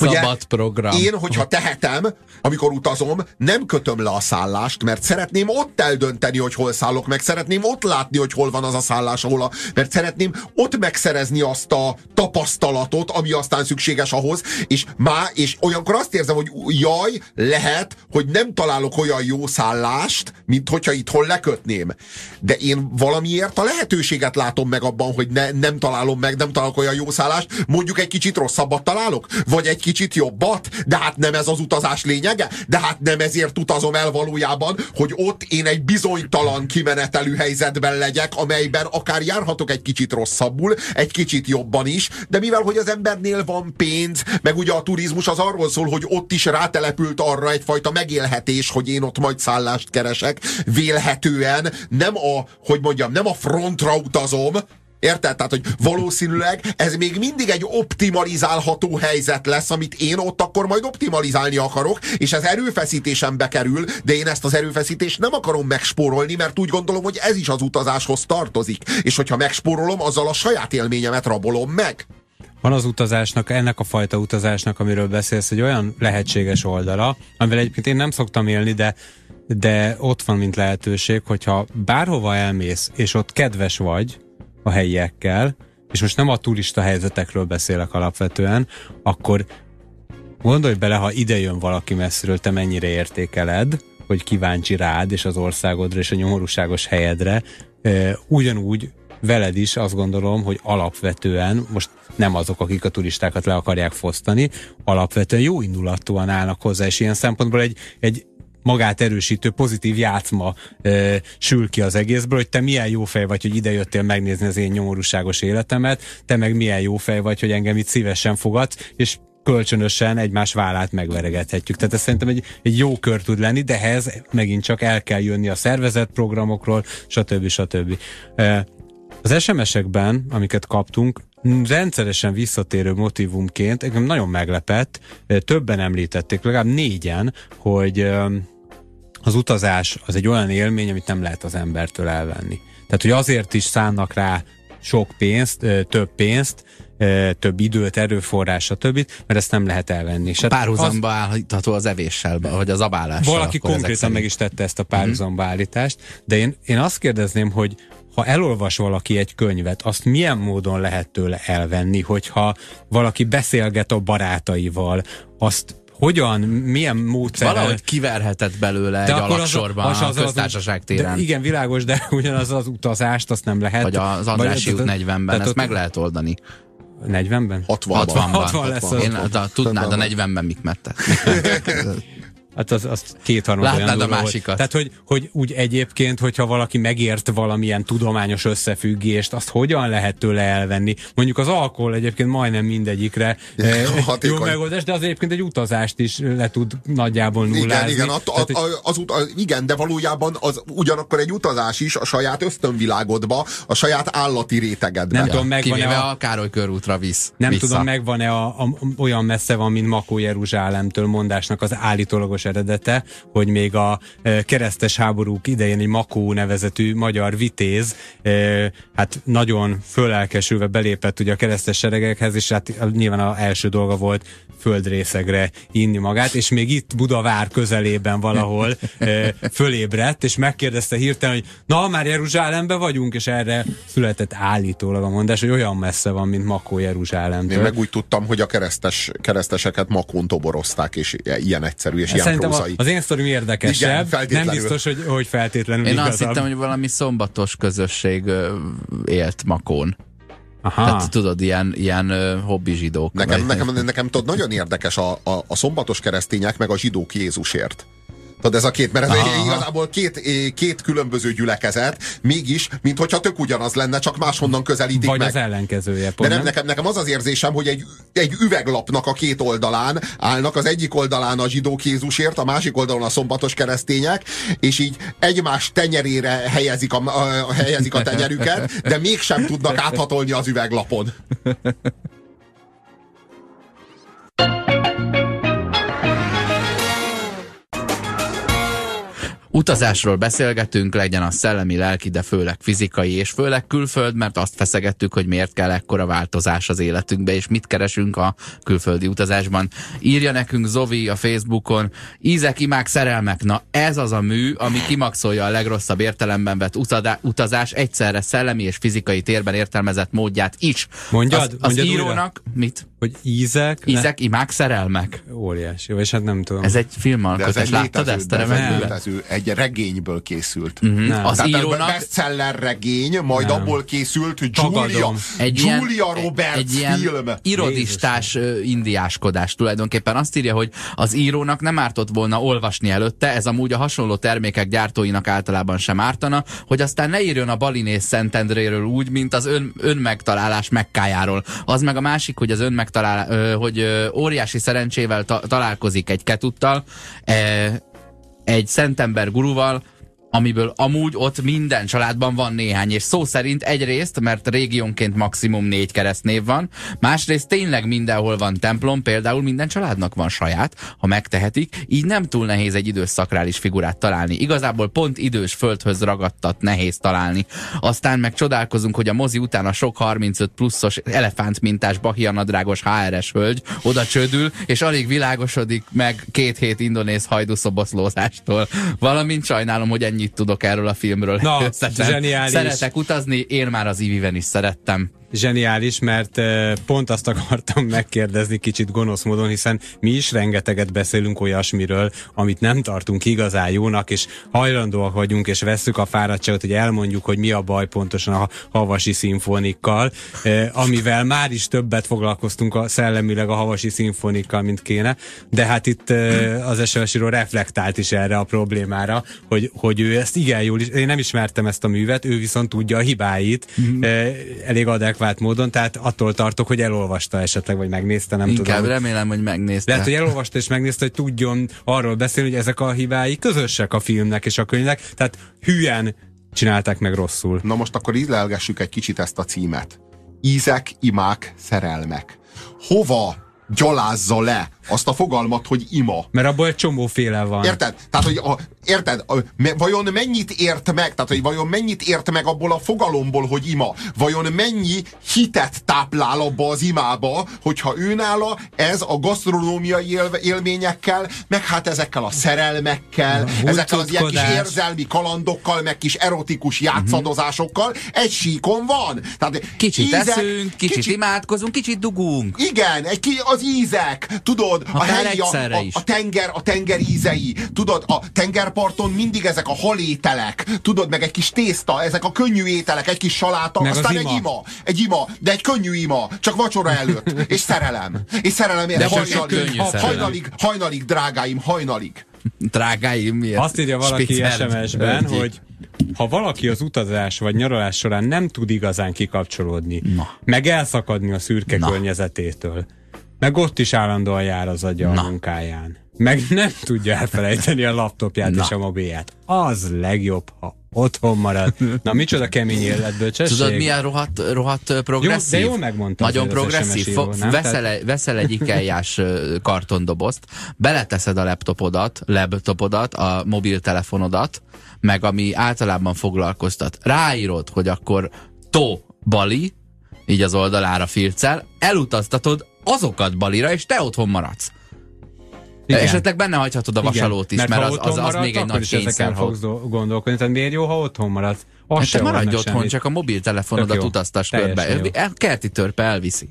A: Ugye,
B: Szabad program.
A: Én, hogyha tehetem, amikor utazom, nem kötöm le a szállást, mert szeretném ott eldönteni, hogy hol szállok meg, szeretném ott látni, hogy hol van az a szállás, ahol a, mert szeretném ott megszerezni azt a tapasztalatot, ami aztán szükséges ahhoz, és má, és olyankor azt érzem, hogy jaj, lehet, hogy nem találok olyan jó szállást, mint hogyha itthon lekötném. De én valamiért a lehetőséget látom meg abban, hogy ne, nem találom meg, nem találok olyan jó szállást, mondjuk egy kicsit rosszabbat találok, vagy egy kicsit jobbat, de hát nem ez az utazás lényege, de hát nem ezért utazom el valójában, hogy ott én egy bizonytalan kimenetelű helyzetben legyek, amelyben akár járhatok egy kicsit rosszabbul, egy kicsit jobban is, de mivel hogy az embernél van pénz, meg ugye a turizmus az arról szól, hogy ott is rátelepült arra egyfajta megélhetés, hogy én ott majd szállást keresek, vélhetően nem a, hogy mondjam, nem a frontra utazom, Érted? Tehát, hogy valószínűleg ez még mindig egy optimalizálható helyzet lesz, amit én ott akkor majd optimalizálni akarok, és ez erőfeszítésembe kerül, de én ezt az erőfeszítést nem akarom megspórolni, mert úgy gondolom, hogy ez is az utazáshoz tartozik. És hogyha megspórolom, azzal a saját élményemet rabolom meg.
C: Van az utazásnak, ennek a fajta utazásnak, amiről beszélsz, egy olyan lehetséges oldala, amivel egyébként én nem szoktam élni, de, de ott van, mint lehetőség, hogyha bárhova elmész, és ott kedves vagy a helyiekkel, és most nem a turista helyzetekről beszélek alapvetően, akkor gondolj bele, ha ide jön valaki messziről, te mennyire értékeled, hogy kíváncsi rád, és az országodra, és a nyomorúságos helyedre, ugyanúgy veled is azt gondolom, hogy alapvetően, most nem azok, akik a turistákat le akarják fosztani, alapvetően jó indulatúan állnak hozzá, és ilyen szempontból egy, egy magát erősítő pozitív játszma e, sül ki az egészből, hogy te milyen jó fej vagy, hogy ide jöttél megnézni az én nyomorúságos életemet, te meg milyen jó fej vagy, hogy engem itt szívesen fogadsz, és kölcsönösen egymás vállát megveregethetjük. Tehát ez szerintem egy, egy jó kör tud lenni, de ehhez megint csak el kell jönni a szervezett programokról, stb. stb. Az SMS-ekben, amiket kaptunk, rendszeresen visszatérő motivumként engem nagyon meglepett, többen említették, legalább négyen, hogy az utazás az egy olyan élmény, amit nem lehet az embertől elvenni. Tehát, hogy azért is szánnak rá sok pénzt, több pénzt, több időt, erőforrás, stb., mert ezt nem lehet elvenni. És
B: párhuzamba az, állítható az evéssel, vagy az abálással.
C: Valaki konkrétan meg is tette ezt a párhuzamba állítást, de én, én azt kérdezném, hogy ha elolvas valaki egy könyvet, azt milyen módon lehet tőle elvenni, hogyha valaki beszélget a barátaival, azt hogyan, milyen módszer.
B: Valahogy kiverhetett belőle de egy alaksorban az, az, a köztársaság téren.
C: De igen, világos, de ugyanaz az utazást azt nem lehet.
B: Vagy az Andrási út 40-ben, ezt meg lehet oldani.
C: 40-ben?
A: 60-ban.
C: 60, 60 lesz 60.
B: Én de, tudnád a 40-ben mik mettek.
C: Hát az, az kétharmad
B: Látnád a másikat.
C: Volt. Tehát, hogy, hogy úgy egyébként, hogyha valaki megért valamilyen tudományos összefüggést, azt hogyan lehet tőle elvenni? Mondjuk az alkohol egyébként majdnem mindegyikre eh, jó megoldás, de az egyébként egy utazást is le tud nagyjából nullázni.
A: Igen, igen, a, a, a, az ut, a, igen de valójában az ugyanakkor egy utazás is a saját ösztönvilágodba, a saját állati rétegedbe.
B: Nem tudom, megvan-e a, a Károly körútra visz.
C: Nem
B: vissza.
C: tudom, megvan-e a, a, olyan messze van, mint Makó Jeruzsálemtől mondásnak az állítólagos eredete, hogy még a e, keresztes háborúk idején egy Makó nevezetű magyar vitéz, e, hát nagyon fölelkesülve belépett ugye a keresztes seregekhez, és hát nyilván az első dolga volt földrészegre inni magát, és még itt Budavár közelében valahol e, fölébredt, és megkérdezte hirtelen, hogy na, már Jeruzsálembe vagyunk, és erre született állítólag a mondás, hogy olyan messze van, mint Makó Jeruzsálemtől.
A: Én meg úgy tudtam, hogy a keresztes, kereszteseket Makón toborozták, és ilyen egyszerű, és ilyen
C: Szerintem
A: prózai.
C: az én sztorim érdekesebb,
A: Igen,
C: nem biztos, hogy, hogy feltétlenül
B: Én
C: igazabb.
B: azt hittem, hogy valami szombatos közösség élt Makón.
C: Aha.
B: Tehát tudod, ilyen, ilyen hobbi zsidók.
A: Nekem,
B: vagy-
A: nekem, nekem tudod, nagyon érdekes a, a, a szombatos keresztények meg a zsidók Jézusért. Tudod, ez a két, mert ez Aha. igazából két, két különböző gyülekezet, mégis, mint hogyha tök ugyanaz lenne, csak máshonnan közelítik
C: Vagy
A: meg.
C: az ellenkezője.
A: Pont, De nem, nekem, nekem az az érzésem, hogy egy, egy üveglapnak a két oldalán állnak, az egyik oldalán a zsidó Jézusért, a másik oldalon a szombatos keresztények, és így egymás tenyerére helyezik a, a, helyezik a tenyerüket, de mégsem tudnak áthatolni az üveglapon.
B: Utazásról beszélgetünk, legyen a szellemi, lelki, de főleg fizikai, és főleg külföld, mert azt feszegettük, hogy miért kell ekkora változás az életünkbe, és mit keresünk a külföldi utazásban. Írja nekünk Zovi a Facebookon, ízek, imák, szerelmek. Na ez az a mű, ami kimaxolja a legrosszabb értelemben vett utazás egyszerre szellemi és fizikai térben értelmezett módját is.
C: Mondjad,
B: az, az
C: mondjad
B: írónak, újra? mit?
C: Hogy ízek?
B: Ízek, ne? imák, szerelmek.
C: Óriási, és hát nem tudom.
B: Ez egy filmalkotás, ez láttad
A: ezt? Ez egy létező, egy regényből készült.
B: Uh-huh. Az Tehát írónak...
A: bestseller regény, majd nem. abból készült Julia, egy Julia ilyen, Roberts egy ilyen film.
B: irodistás Jézus. indiáskodás tulajdonképpen. Azt írja, hogy az írónak nem ártott volna olvasni előtte, ez amúgy a hasonló termékek gyártóinak általában sem ártana, hogy aztán ne írjon a Balinész Szentendréről úgy, mint az ön, önmegtalálás mekkájáról. Az meg a másik, hogy az önmegtalálás, hogy óriási szerencsével ta, találkozik egy ketuttal, e, egy szentember guruval, amiből amúgy ott minden családban van néhány, és szó szerint egyrészt, mert régiónként maximum négy keresztnév van, másrészt tényleg mindenhol van templom, például minden családnak van saját, ha megtehetik, így nem túl nehéz egy idős szakrális figurát találni. Igazából pont idős földhöz ragadtat nehéz találni. Aztán meg csodálkozunk, hogy a mozi után a sok 35 pluszos elefánt mintás bahianadrágos HRS hölgy oda csődül, és alig világosodik meg két hét indonéz hajdúszoboszlózástól. Valamint sajnálom, hogy ennyi ennyit tudok erről a filmről.
C: Na, zseniális.
B: Szeretek utazni, én már az Iviven is szerettem
C: zseniális, mert pont azt akartam megkérdezni kicsit gonosz módon, hiszen mi is rengeteget beszélünk olyasmiről, amit nem tartunk igazán jónak, és hajlandóak vagyunk, és vesszük a fáradtságot, hogy elmondjuk, hogy mi a baj pontosan a havasi szimfonikkal, amivel már is többet foglalkoztunk a szellemileg a havasi szimfonikkal, mint kéne, de hát itt az sms reflektált is erre a problémára, hogy, hogy ő ezt igen jól is, én nem ismertem ezt a művet, ő viszont tudja a hibáit, mm-hmm. elég adekvát adekvát módon, tehát attól tartok, hogy elolvasta esetleg, vagy megnézte, nem
B: Inkább
C: tudom.
B: remélem, hogy megnézte.
C: Lehet, hogy elolvasta és megnézte, hogy tudjon arról beszélni, hogy ezek a hibái közösek a filmnek és a könyvnek, tehát hülyen csinálták meg rosszul.
A: Na most akkor ízlelgessük egy kicsit ezt a címet. Ízek, imák, szerelmek. Hova gyalázza le azt a fogalmat, hogy ima.
C: Mert abból egy csomóféle van.
A: Érted? Tehát, hogy a, érted? Vajon mennyit ért meg? Tehát, hogy vajon mennyit ért meg abból a fogalomból, hogy ima? Vajon mennyi hitet táplál abba az imába, hogyha őnála ez a gasztronómiai él, élményekkel, meg hát ezekkel a szerelmekkel, a ezekkel az ilyen kis érzelmi kalandokkal, meg kis erotikus játszadozásokkal uh-huh. egy síkon van.
B: Tehát kicsit ízek, eszünk, kicsit, kicsit imádkozunk, kicsit dugunk.
A: Igen, egy, az ízek, tudod, tudod, a helyi, a, a, a, tenger, a tenger ízei, tudod, a tengerparton mindig ezek a halételek, tudod, meg egy kis tészta, ezek a könnyű ételek, egy kis saláta, meg aztán egy ima, egy ima, de egy könnyű ima, csak vacsora előtt, és szerelem, és szerelem, de hajnalig, hajnalig, hajnalig, drágáim, hajnalig.
B: Drágáim, miért?
C: Azt írja valaki SMS-ben, hogy ha valaki az utazás vagy nyaralás során nem tud igazán kikapcsolódni, Na. meg elszakadni a szürke Na. környezetétől, meg ott is állandóan jár az agya a munkáján. Meg nem tudja elfelejteni a laptopját Na. és a mobilját. Az legjobb, ha otthon marad. Na, micsoda kemény életbölcsesség.
B: Tudod, milyen rohadt, rohadt progresszív?
C: Jó, de jól megmondtam.
B: Nagyon progresszív. Fo- veszel, Tehát... veszel egy ikeliás kartondobozt, beleteszed a laptopodat, laptopodat, a mobiltelefonodat, meg ami általában foglalkoztat. Ráírod, hogy akkor to Bali, így az oldalára filccel, elutaztatod azokat Balira, és te otthon maradsz. Igen. Esetleg benne hagyhatod a vasalót is, mert, mert az, az, az, az még egy nagy kényszer.
C: fogsz gondolkodni, tehát miért jó, ha otthon maradsz?
B: Az hát te maradj otthon, semmit. csak a mobiltelefonodat utaztas körbe. Kerti törpe elviszi.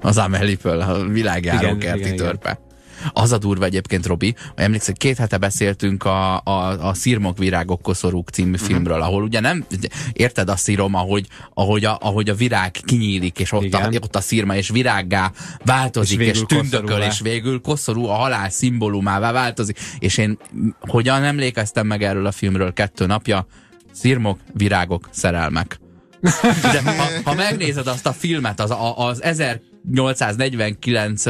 B: Az Amelipől, a világjáró kerti törpe. Igen. Az a durva egyébként, Robi, hogy emlékszel, két hete beszéltünk a, a, a Szirmok virágok koszorúk című uh-huh. filmről, ahol ugye nem, érted a szírom, ahogy, ahogy, a, ahogy a virág kinyílik, és ott, a, ott a szírma, és virággá változik, és, és tündököl, és végül koszorú a halál szimbólumává változik. És én hogyan emlékeztem meg erről a filmről kettő napja? Szirmok, virágok, szerelmek. De ha, ha megnézed azt a filmet, az, az 1849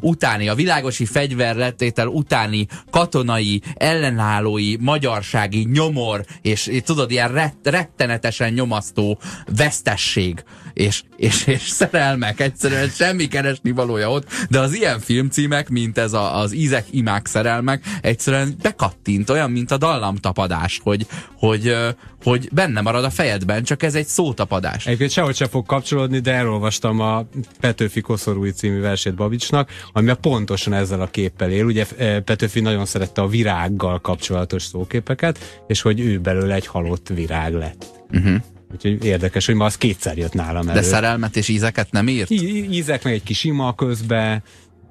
B: utáni, a világosi fegyverletétel utáni katonai, ellenállói, magyarsági nyomor, és, tudod, ilyen rett, rettenetesen nyomasztó vesztesség, és, és, és szerelmek, egyszerűen semmi keresni valója ott, de az ilyen filmcímek, mint ez a, az ízek, imák, szerelmek, egyszerűen bekattint, olyan, mint a dallamtapadás, hogy, hogy, hogy benne marad a fejedben, csak ez egy szótapadás.
C: Egyébként sehogy se fog kapcsolódni, de elolvastam a Petőfi Koszorúi című versét Babicsnak, ami pontosan ezzel a képpel él. Ugye Petőfi nagyon szerette a virággal kapcsolatos szóképeket, és hogy ő belőle egy halott virág lett. Uh-huh. Úgyhogy érdekes, hogy ma az kétszer jött nálam elő.
B: De szerelmet és ízeket nem írt?
C: I- ízek, meg egy kis ima közbe,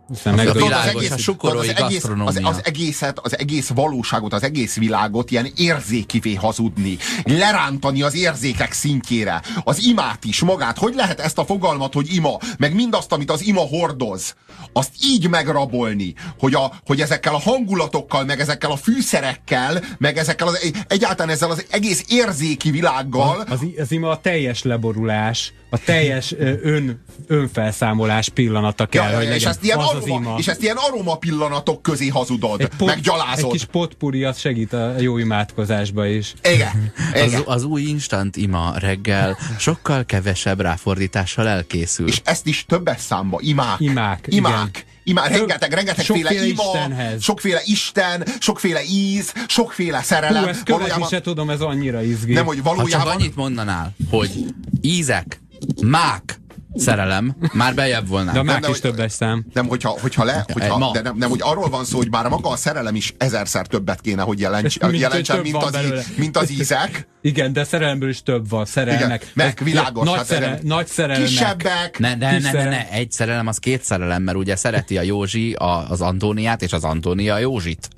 B: hiszen meg a, világos, az egész, a sukorói az egész,
A: az, az, egészet, az egész valóságot, az egész világot ilyen érzékivé hazudni, lerántani az érzékek szintjére, az imát is magát. Hogy lehet ezt a fogalmat, hogy ima, meg mindazt, amit az ima hordoz, azt így megrabolni, hogy, a, hogy ezekkel a hangulatokkal, meg ezekkel a fűszerekkel, meg ezekkel az, egyáltalán ezzel az egész érzéki világgal.
C: Az, az ima a teljes leborulás, a teljes ön, önfelszámolás pillanata kell, ja, hogy legyen. És ezt, ilyen az
A: aroma, és ezt ilyen aroma pillanatok közé hazudod, egy pot, meg gyalázod.
C: Egy kis potpuri az segít a jó imádkozásba is.
A: Igen.
B: Igen. Az, az új instant ima reggel sokkal kevesebb ráfordítással elkészül.
A: És ezt is többes számba, imák.
C: Imák,
A: imák. Igen. Imá, rengeteg, rengetegféle ima, Istenhez. sokféle Isten, sokféle íz, sokféle szerelem. Hú,
C: ezt valójában... se tudom, ez annyira izgi.
B: Nem, hogy valójában... Ha csak annyit mondanál, hogy ízek, mák, szerelem, már bejebb volna.
C: De a mák is többes szám.
A: Nem, hogyha, hogyha le, hogyha, de nem, nem, hogy arról van szó, hogy bár maga a szerelem is ezerszer többet kéne, hogy jelents, mint, jelentsen, mint, az, mint az ízek.
C: Igen, de szerelemből is több van, szerelmek. Igen,
A: meg világos.
C: Nagy, hát szere, nagy szerelmek.
A: Kisebbek.
B: Ne, ne, ne, ne, ne, egy szerelem az két szerelem, mert ugye szereti a Józsi a, az Antóniát, és az Antónia a Józsit.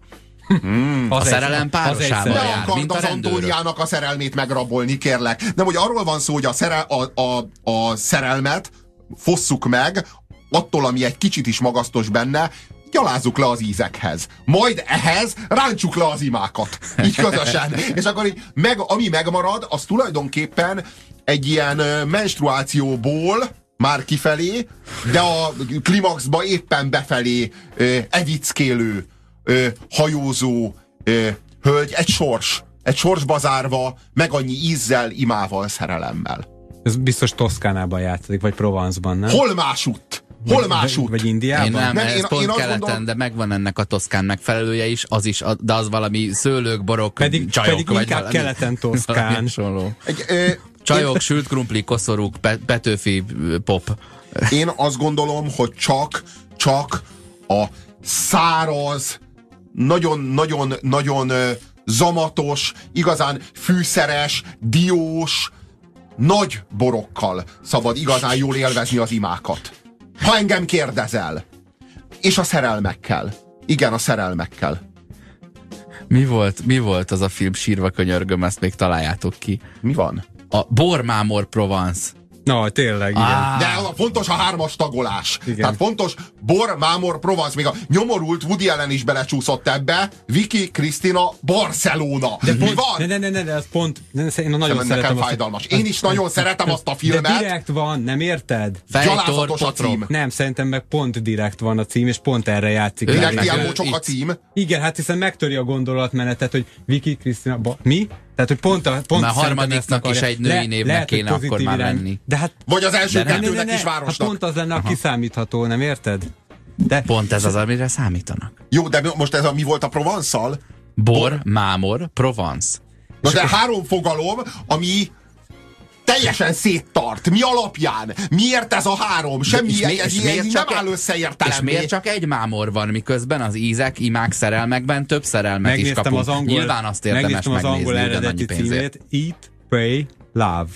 B: Hmm. A szerelem párosával
A: jár, akart mint az Antóniának a szerelmét megrabolni, kérlek. Nem, hogy arról van szó, hogy a, szerel, a, a, a szerelmet fosszuk meg, attól, ami egy kicsit is magasztos benne, gyalázzuk le az ízekhez. Majd ehhez ráncsuk le az imákat. Így közösen. És akkor így meg, ami megmarad, az tulajdonképpen egy ilyen menstruációból már kifelé, de a klimaxba éppen befelé evickélő ö, hajózó ö, hölgy, egy sors. Egy sorsba zárva, meg annyi ízzel, imával, szerelemmel.
C: Ez biztos Toszkánában játszik, vagy Provence-ban, nem?
A: Hol másút? Hol másút?
C: Vagy Indiában?
B: Én nem, nem ez én, pont én keleten, gondolom... de megvan ennek a toszkán megfelelője is, az is, de az valami szőlők, borok,
C: pedig,
B: csajok,
C: pedig vagy valami, keleten toszkán.
B: Egy, ö, Csajok, én... sült krumpli, koszorúk, pe, Petőfi pop.
A: Én azt gondolom, hogy csak, csak a száraz, nagyon-nagyon-nagyon zamatos, igazán fűszeres, diós, nagy borokkal szabad igazán jól élvezni az imákat. Ha engem kérdezel. És a szerelmekkel. Igen, a szerelmekkel.
B: Mi volt, mi volt az a film Sírva könyörgöm, ezt még találjátok ki.
A: Mi van?
B: A Bormámor Provence.
C: Na, tényleg, igen. Ah.
A: De fontos a hármas tagolás. Igen. Tehát fontos Bor, Mámor, Provence, még a nyomorult Woody Allen is belecsúszott ebbe, Vicky, Kristina, Barcelona.
C: De pont, van? Ne, ne, ne, ne, de ez pont, ne, én nagyon Szerintem szeretem
A: azt, fájdalmas. Én is nagyon szeretem azt a filmet.
C: De direkt van, nem érted?
A: Gyalázatos a cím.
C: Nem, szerintem meg pont direkt van a cím, és pont erre játszik.
A: Direkt ilyen csak a cím.
C: Igen, hát hiszen megtöri a gondolatmenetet, hogy Vicky, Kristina, mi? Tehát, hogy pont a pont
B: Már harmadiknak is egy női névnek lehet, kéne akkor már lenni.
A: De hát, Vagy az első kettőnek is városnak.
C: Hát pont az lenne a kiszámítható, nem érted?
B: De, Pont ez az, amire számítanak.
A: Jó, de most ez a mi volt a Provence-szal?
B: Bor, Bor, mámor, Provence.
A: Na de három fogalom, ami teljesen széttart. Mi alapján? Miért ez a három? Semmi, és mi, és miért ez csak nem áll össze
B: És miért csak egy mámor van, miközben az ízek, imák, szerelmekben több szerelmet megnéztem is kapunk. Az angol, Nyilván azt érdemes
C: megnézni, az angol eredeti címét. Eat, Pray, Love.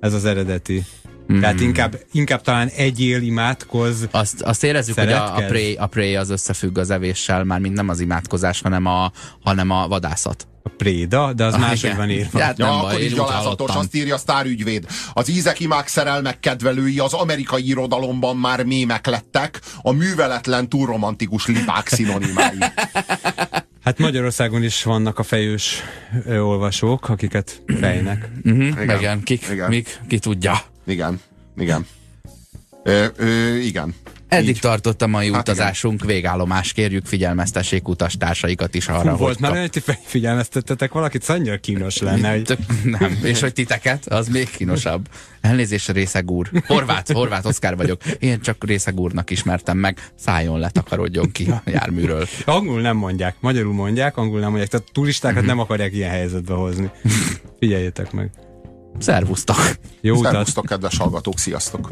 C: Ez az eredeti. Mm. Tehát inkább, inkább talán egyél, imádkoz.
B: Azt, azt érezzük, szeretkez. hogy a, a, pray, a pray az összefügg az evéssel, már mind nem az imádkozás, hanem a, hanem a vadászat.
C: A préda, de az ah, máshogy van írva.
A: Hát ja, akkor is gyalázatos, azt írja a sztárügyvéd. Az ízek, imák, szerelmek kedvelői az amerikai irodalomban már mémek lettek, a műveletlen, túl romantikus lipák szinonimái.
C: Hát Magyarországon is vannak a fejős olvasók, akiket fejnek.
B: Uh-huh, igen. igen, kik, igen. Mik, ki tudja.
A: Igen, igen. Ö, ö, igen.
B: Eddig Így. tartott a mai hát utazásunk, igen. végállomás, kérjük figyelmeztessék utastársaikat is arra, Hú,
C: volt már olyan, hogy figyelmeztettetek valakit, szóval kínos lenne. Hogy...
B: Nem, és hogy titeket, az még kínosabb. Elnézést, Részeg úr. Horváth, Horváth Oszkár vagyok. Én csak Részeg úrnak ismertem meg. Szálljon le, takarodjon ki a járműről.
C: Angol nem mondják, magyarul mondják, angol nem mondják. Tehát turistákat uh-huh. nem akarják ilyen helyzetbe hozni. Figyeljétek meg.
B: Szervusztok!
A: Jó utat! Szervusztok, kedves hallgatók, sziasztok!